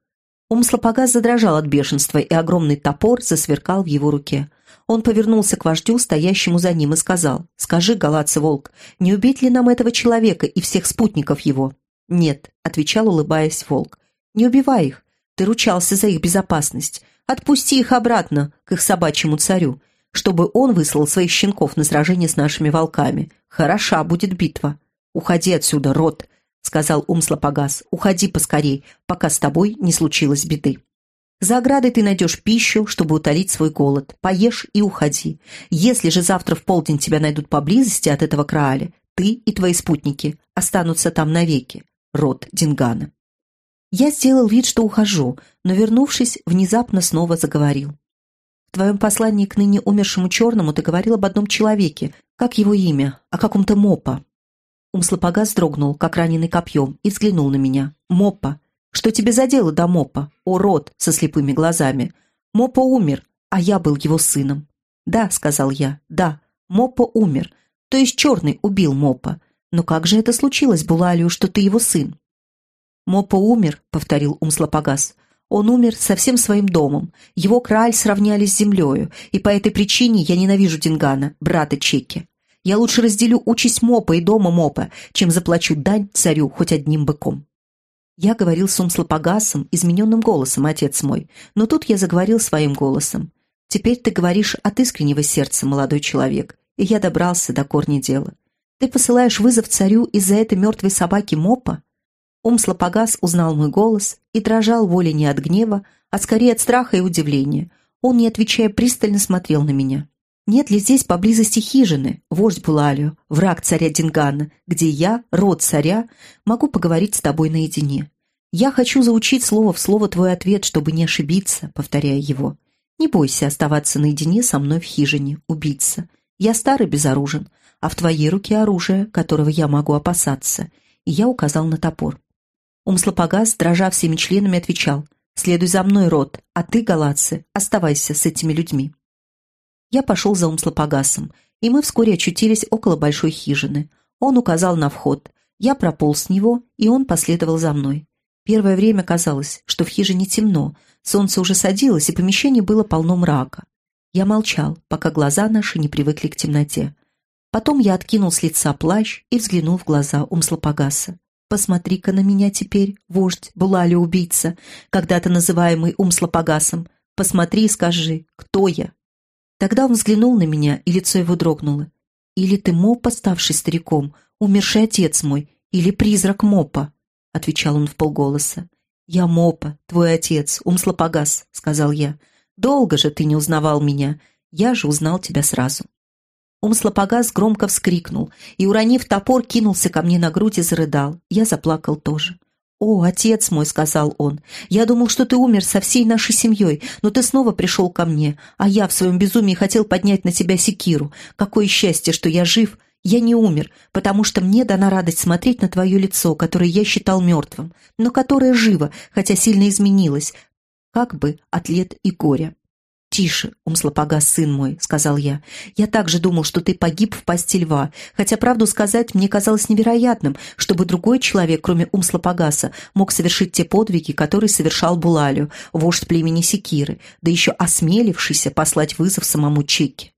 Умслопогас задрожал от бешенства, и огромный топор засверкал в его руке. Он повернулся к вождю, стоящему за ним, и сказал, «Скажи, галатцы волк, не убить ли нам этого человека и всех спутников его?» «Нет», — отвечал, улыбаясь волк, «не убивай их, ты ручался за их безопасность. Отпусти их обратно к их собачьему царю, чтобы он выслал своих щенков на сражение с нашими волками. Хороша будет битва. Уходи отсюда, рот», — сказал Умслопогас, «уходи поскорей, пока с тобой не случилось беды». За оградой ты найдешь пищу, чтобы утолить свой голод. Поешь и уходи. Если же завтра в полдень тебя найдут поблизости от этого крааля, ты и твои спутники останутся там навеки. Род Дингана. Я сделал вид, что ухожу, но, вернувшись, внезапно снова заговорил. В твоем послании к ныне умершему черному ты говорил об одном человеке. Как его имя? О каком-то Мопа. Умслопогас дрогнул, как раненый копьем, и взглянул на меня. «Мопа! Что тебе за дело до Мопа? О, рот!» со слепыми глазами. «Мопа умер, а я был его сыном». «Да», — сказал я, — «да, Мопа умер. То есть черный убил Мопа. Но как же это случилось, Булалию, что ты его сын?» «Мопа умер», — повторил Умслопогас. «Он умер со всем своим домом. Его краль сравняли с землею, и по этой причине я ненавижу Дингана, брата Чеки. Я лучше разделю участь Мопа и дома Мопа, чем заплачу дань царю хоть одним быком». Я говорил с Умслопогасом, измененным голосом, отец мой, но тут я заговорил своим голосом. «Теперь ты говоришь от искреннего сердца, молодой человек, и я добрался до корня дела. Ты посылаешь вызов царю из-за этой мертвой собаки Мопа? Умслопогас узнал мой голос и дрожал волей не от гнева, а скорее от страха и удивления. Он, не отвечая, пристально смотрел на меня. «Нет ли здесь поблизости хижины, вождь Булалио, враг царя Дингана, где я, род царя, могу поговорить с тобой наедине? Я хочу заучить слово в слово твой ответ, чтобы не ошибиться», повторяя его. «Не бойся оставаться наедине со мной в хижине, убийца. Я старый безоружен, а в твоей руке оружие, которого я могу опасаться». И я указал на топор. Умслопогас, дрожа всеми членами, отвечал «Следуй за мной, род, а ты, галатцы, оставайся с этими людьми». Я пошел за Умслопогасом, и мы вскоре очутились около большой хижины. Он указал на вход, я прополз с него, и он последовал за мной. Первое время казалось, что в хижине темно, солнце уже садилось, и помещение было полно мрака. Я молчал, пока глаза наши не привыкли к темноте. Потом я откинул с лица плащ и взглянул в глаза Умслопогаса. Посмотри-ка на меня теперь, вождь, Булали-убийца, когда-то называемый Умслопогасом. Посмотри и скажи, кто я?» Тогда он взглянул на меня, и лицо его дрогнуло. «Или ты Мопа, ставший стариком, умерший отец мой, или призрак Мопа?» — отвечал он в полголоса. «Я Мопа, твой отец, Умслопогас», — сказал я. «Долго же ты не узнавал меня, я же узнал тебя сразу». Умслопогас громко вскрикнул и, уронив топор, кинулся ко мне на грудь и зарыдал. Я заплакал тоже. «О, отец мой», — сказал он, — «я думал, что ты умер со всей нашей семьей, но ты снова пришел ко мне, а я в своем безумии хотел поднять на тебя секиру. Какое счастье, что я жив!» Я не умер, потому что мне дана радость смотреть на твое лицо, которое я считал мертвым, но которое живо, хотя сильно изменилось, как бы от лет и горя. «Тише, Умслопогас, сын мой», — сказал я. «Я также думал, что ты погиб в пасти льва, хотя, правду сказать, мне казалось невероятным, чтобы другой человек, кроме Умслопогаса, мог совершить те подвиги, которые совершал Булалю, вождь племени Секиры, да еще осмелившийся послать вызов самому Чеке.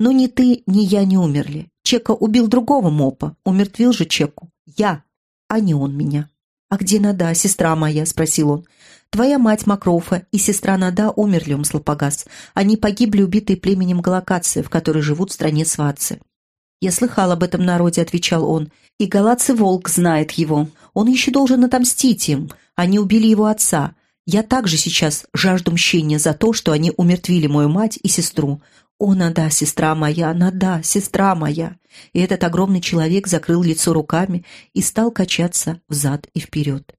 Но ни ты, ни я не умерли. Чека убил другого мопа, умертвил же Чеку. Я, а не он меня». «А где Нада, сестра моя?» — спросил он. Твоя мать Макрофа и сестра Нада умерли, Умслопогас. Они погибли, убитые племенем Галакации, в которой живут в стране сватцы. «Я слыхал об этом народе», — отвечал он. «И Галаций волк знает его. Он еще должен отомстить им. Они убили его отца. Я также сейчас жажду мщения за то, что они умертвили мою мать и сестру. О, Нада, сестра моя, Нада, сестра моя!» И этот огромный человек закрыл лицо руками и стал качаться взад и вперед.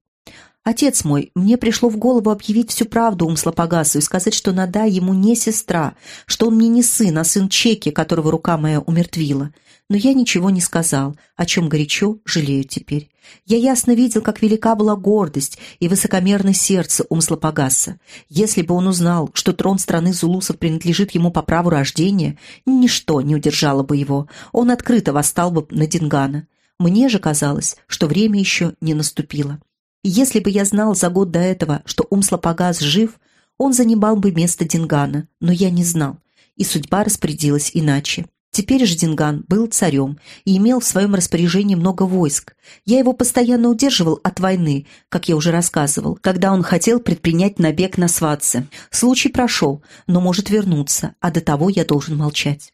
«Отец мой, мне пришло в голову объявить всю правду Умслопогасу и сказать, что Нада ему не сестра, что он мне не сын, а сын Чеки, которого рука моя умертвила. Но я ничего не сказал, о чем горячо жалею теперь. Я ясно видел, как велика была гордость и высокомерное сердце Умслопогаса. Если бы он узнал, что трон страны Зулусов принадлежит ему по праву рождения, ничто не удержало бы его, он открыто восстал бы на Дингана. Мне же казалось, что время еще не наступило. Если бы я знал за год до этого, что Умслопогас жив, он занимал бы место Дингана, но я не знал, и судьба распорядилась иначе. Теперь же Динган был царем и имел в своем распоряжении много войск. Я его постоянно удерживал от войны, как я уже рассказывал, когда он хотел предпринять набег на Сватце. Случай прошел, но может вернуться, а до того я должен молчать.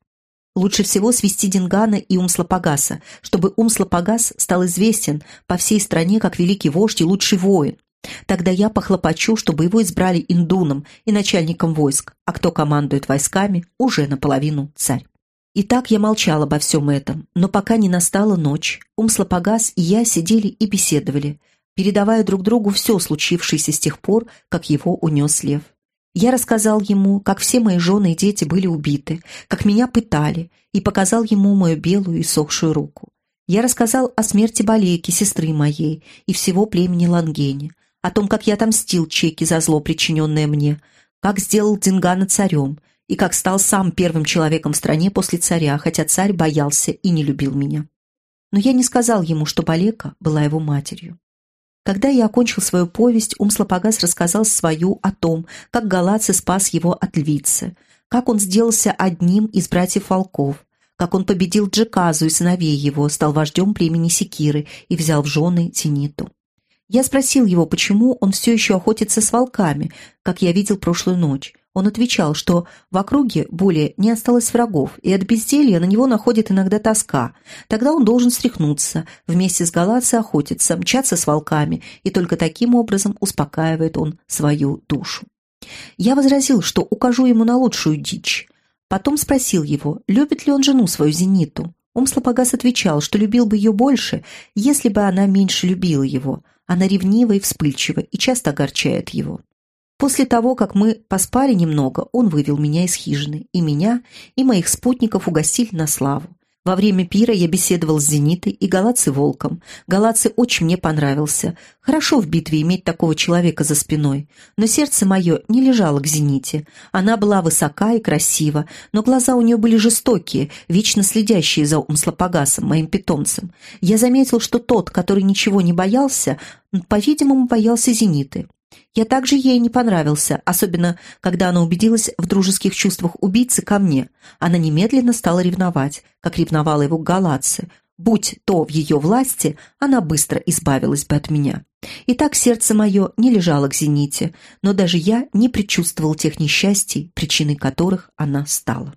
Лучше всего свести Дингана и Умслопогаса, чтобы Умслопогас стал известен по всей стране как великий вождь и лучший воин. Тогда я похлопочу, чтобы его избрали индуном и начальником войск, а кто командует войсками, уже наполовину царь. И так я молчал обо всем этом, но пока не настала ночь, Умслопогас и я сидели и беседовали. передавая друг другу все случившееся с тех пор, как его унес лев. Я рассказал ему, как все мои жены и дети были убиты, как меня пытали, и показал ему мою белую и сохшую руку. Я рассказал о смерти Балейки, сестры моей, и всего племени Лангени, о том, как я отомстил Чеки за зло, причиненное мне, как сделал Дингана царем, и как стал сам первым человеком в стране после царя, хотя царь боялся и не любил меня. Но я не сказал ему, что Балека была его матерью. Когда я окончил свою повесть, Умслопогас рассказал свою о том, как Галаци спас его от львицы, как он сделался одним из братьев волков, как он победил Джеказу и сыновей его, стал вождем племени Секиры и взял в жены Тиниту. Я спросил его, почему он все еще охотится с волками, как я видел прошлую ночь. Он отвечал, что в округе более не осталось врагов, и от безделья на него находит иногда тоска. Тогда он должен стряхнуться, вместе с Галацией охотиться, мчаться с волками, и только таким образом успокаивает он свою душу. Я возразил, что укажу ему на лучшую дичь. Потом спросил его, любит ли он жену свою Зениту. Умслопогас отвечал, что любил бы ее больше, если бы она меньше любила его. Она ревнива и вспыльчива и часто огорчает его. После того, как мы поспали немного, он вывел меня из хижины, и меня, и моих спутников угостили на славу. Во время пира я беседовал с Зенитой и Галаци Волком. Галаци очень мне понравился. Хорошо в битве иметь такого человека за спиной. Но сердце мое не лежало к Зените. Она была высока и красива, но глаза у нее были жестокие, вечно следящие за Умслопогасом, моим питомцем. Я заметил, что тот, который ничего не боялся, по-видимому, боялся Зениты. Я также ей не понравился, особенно когда она убедилась в дружеских чувствах убийцы ко мне. Она немедленно стала ревновать, как ревновала его к Галатце. Будь то в ее власти, она быстро избавилась бы от меня. И так сердце мое не лежало к зените, но даже я не предчувствовал тех несчастий, причиной которых она стала.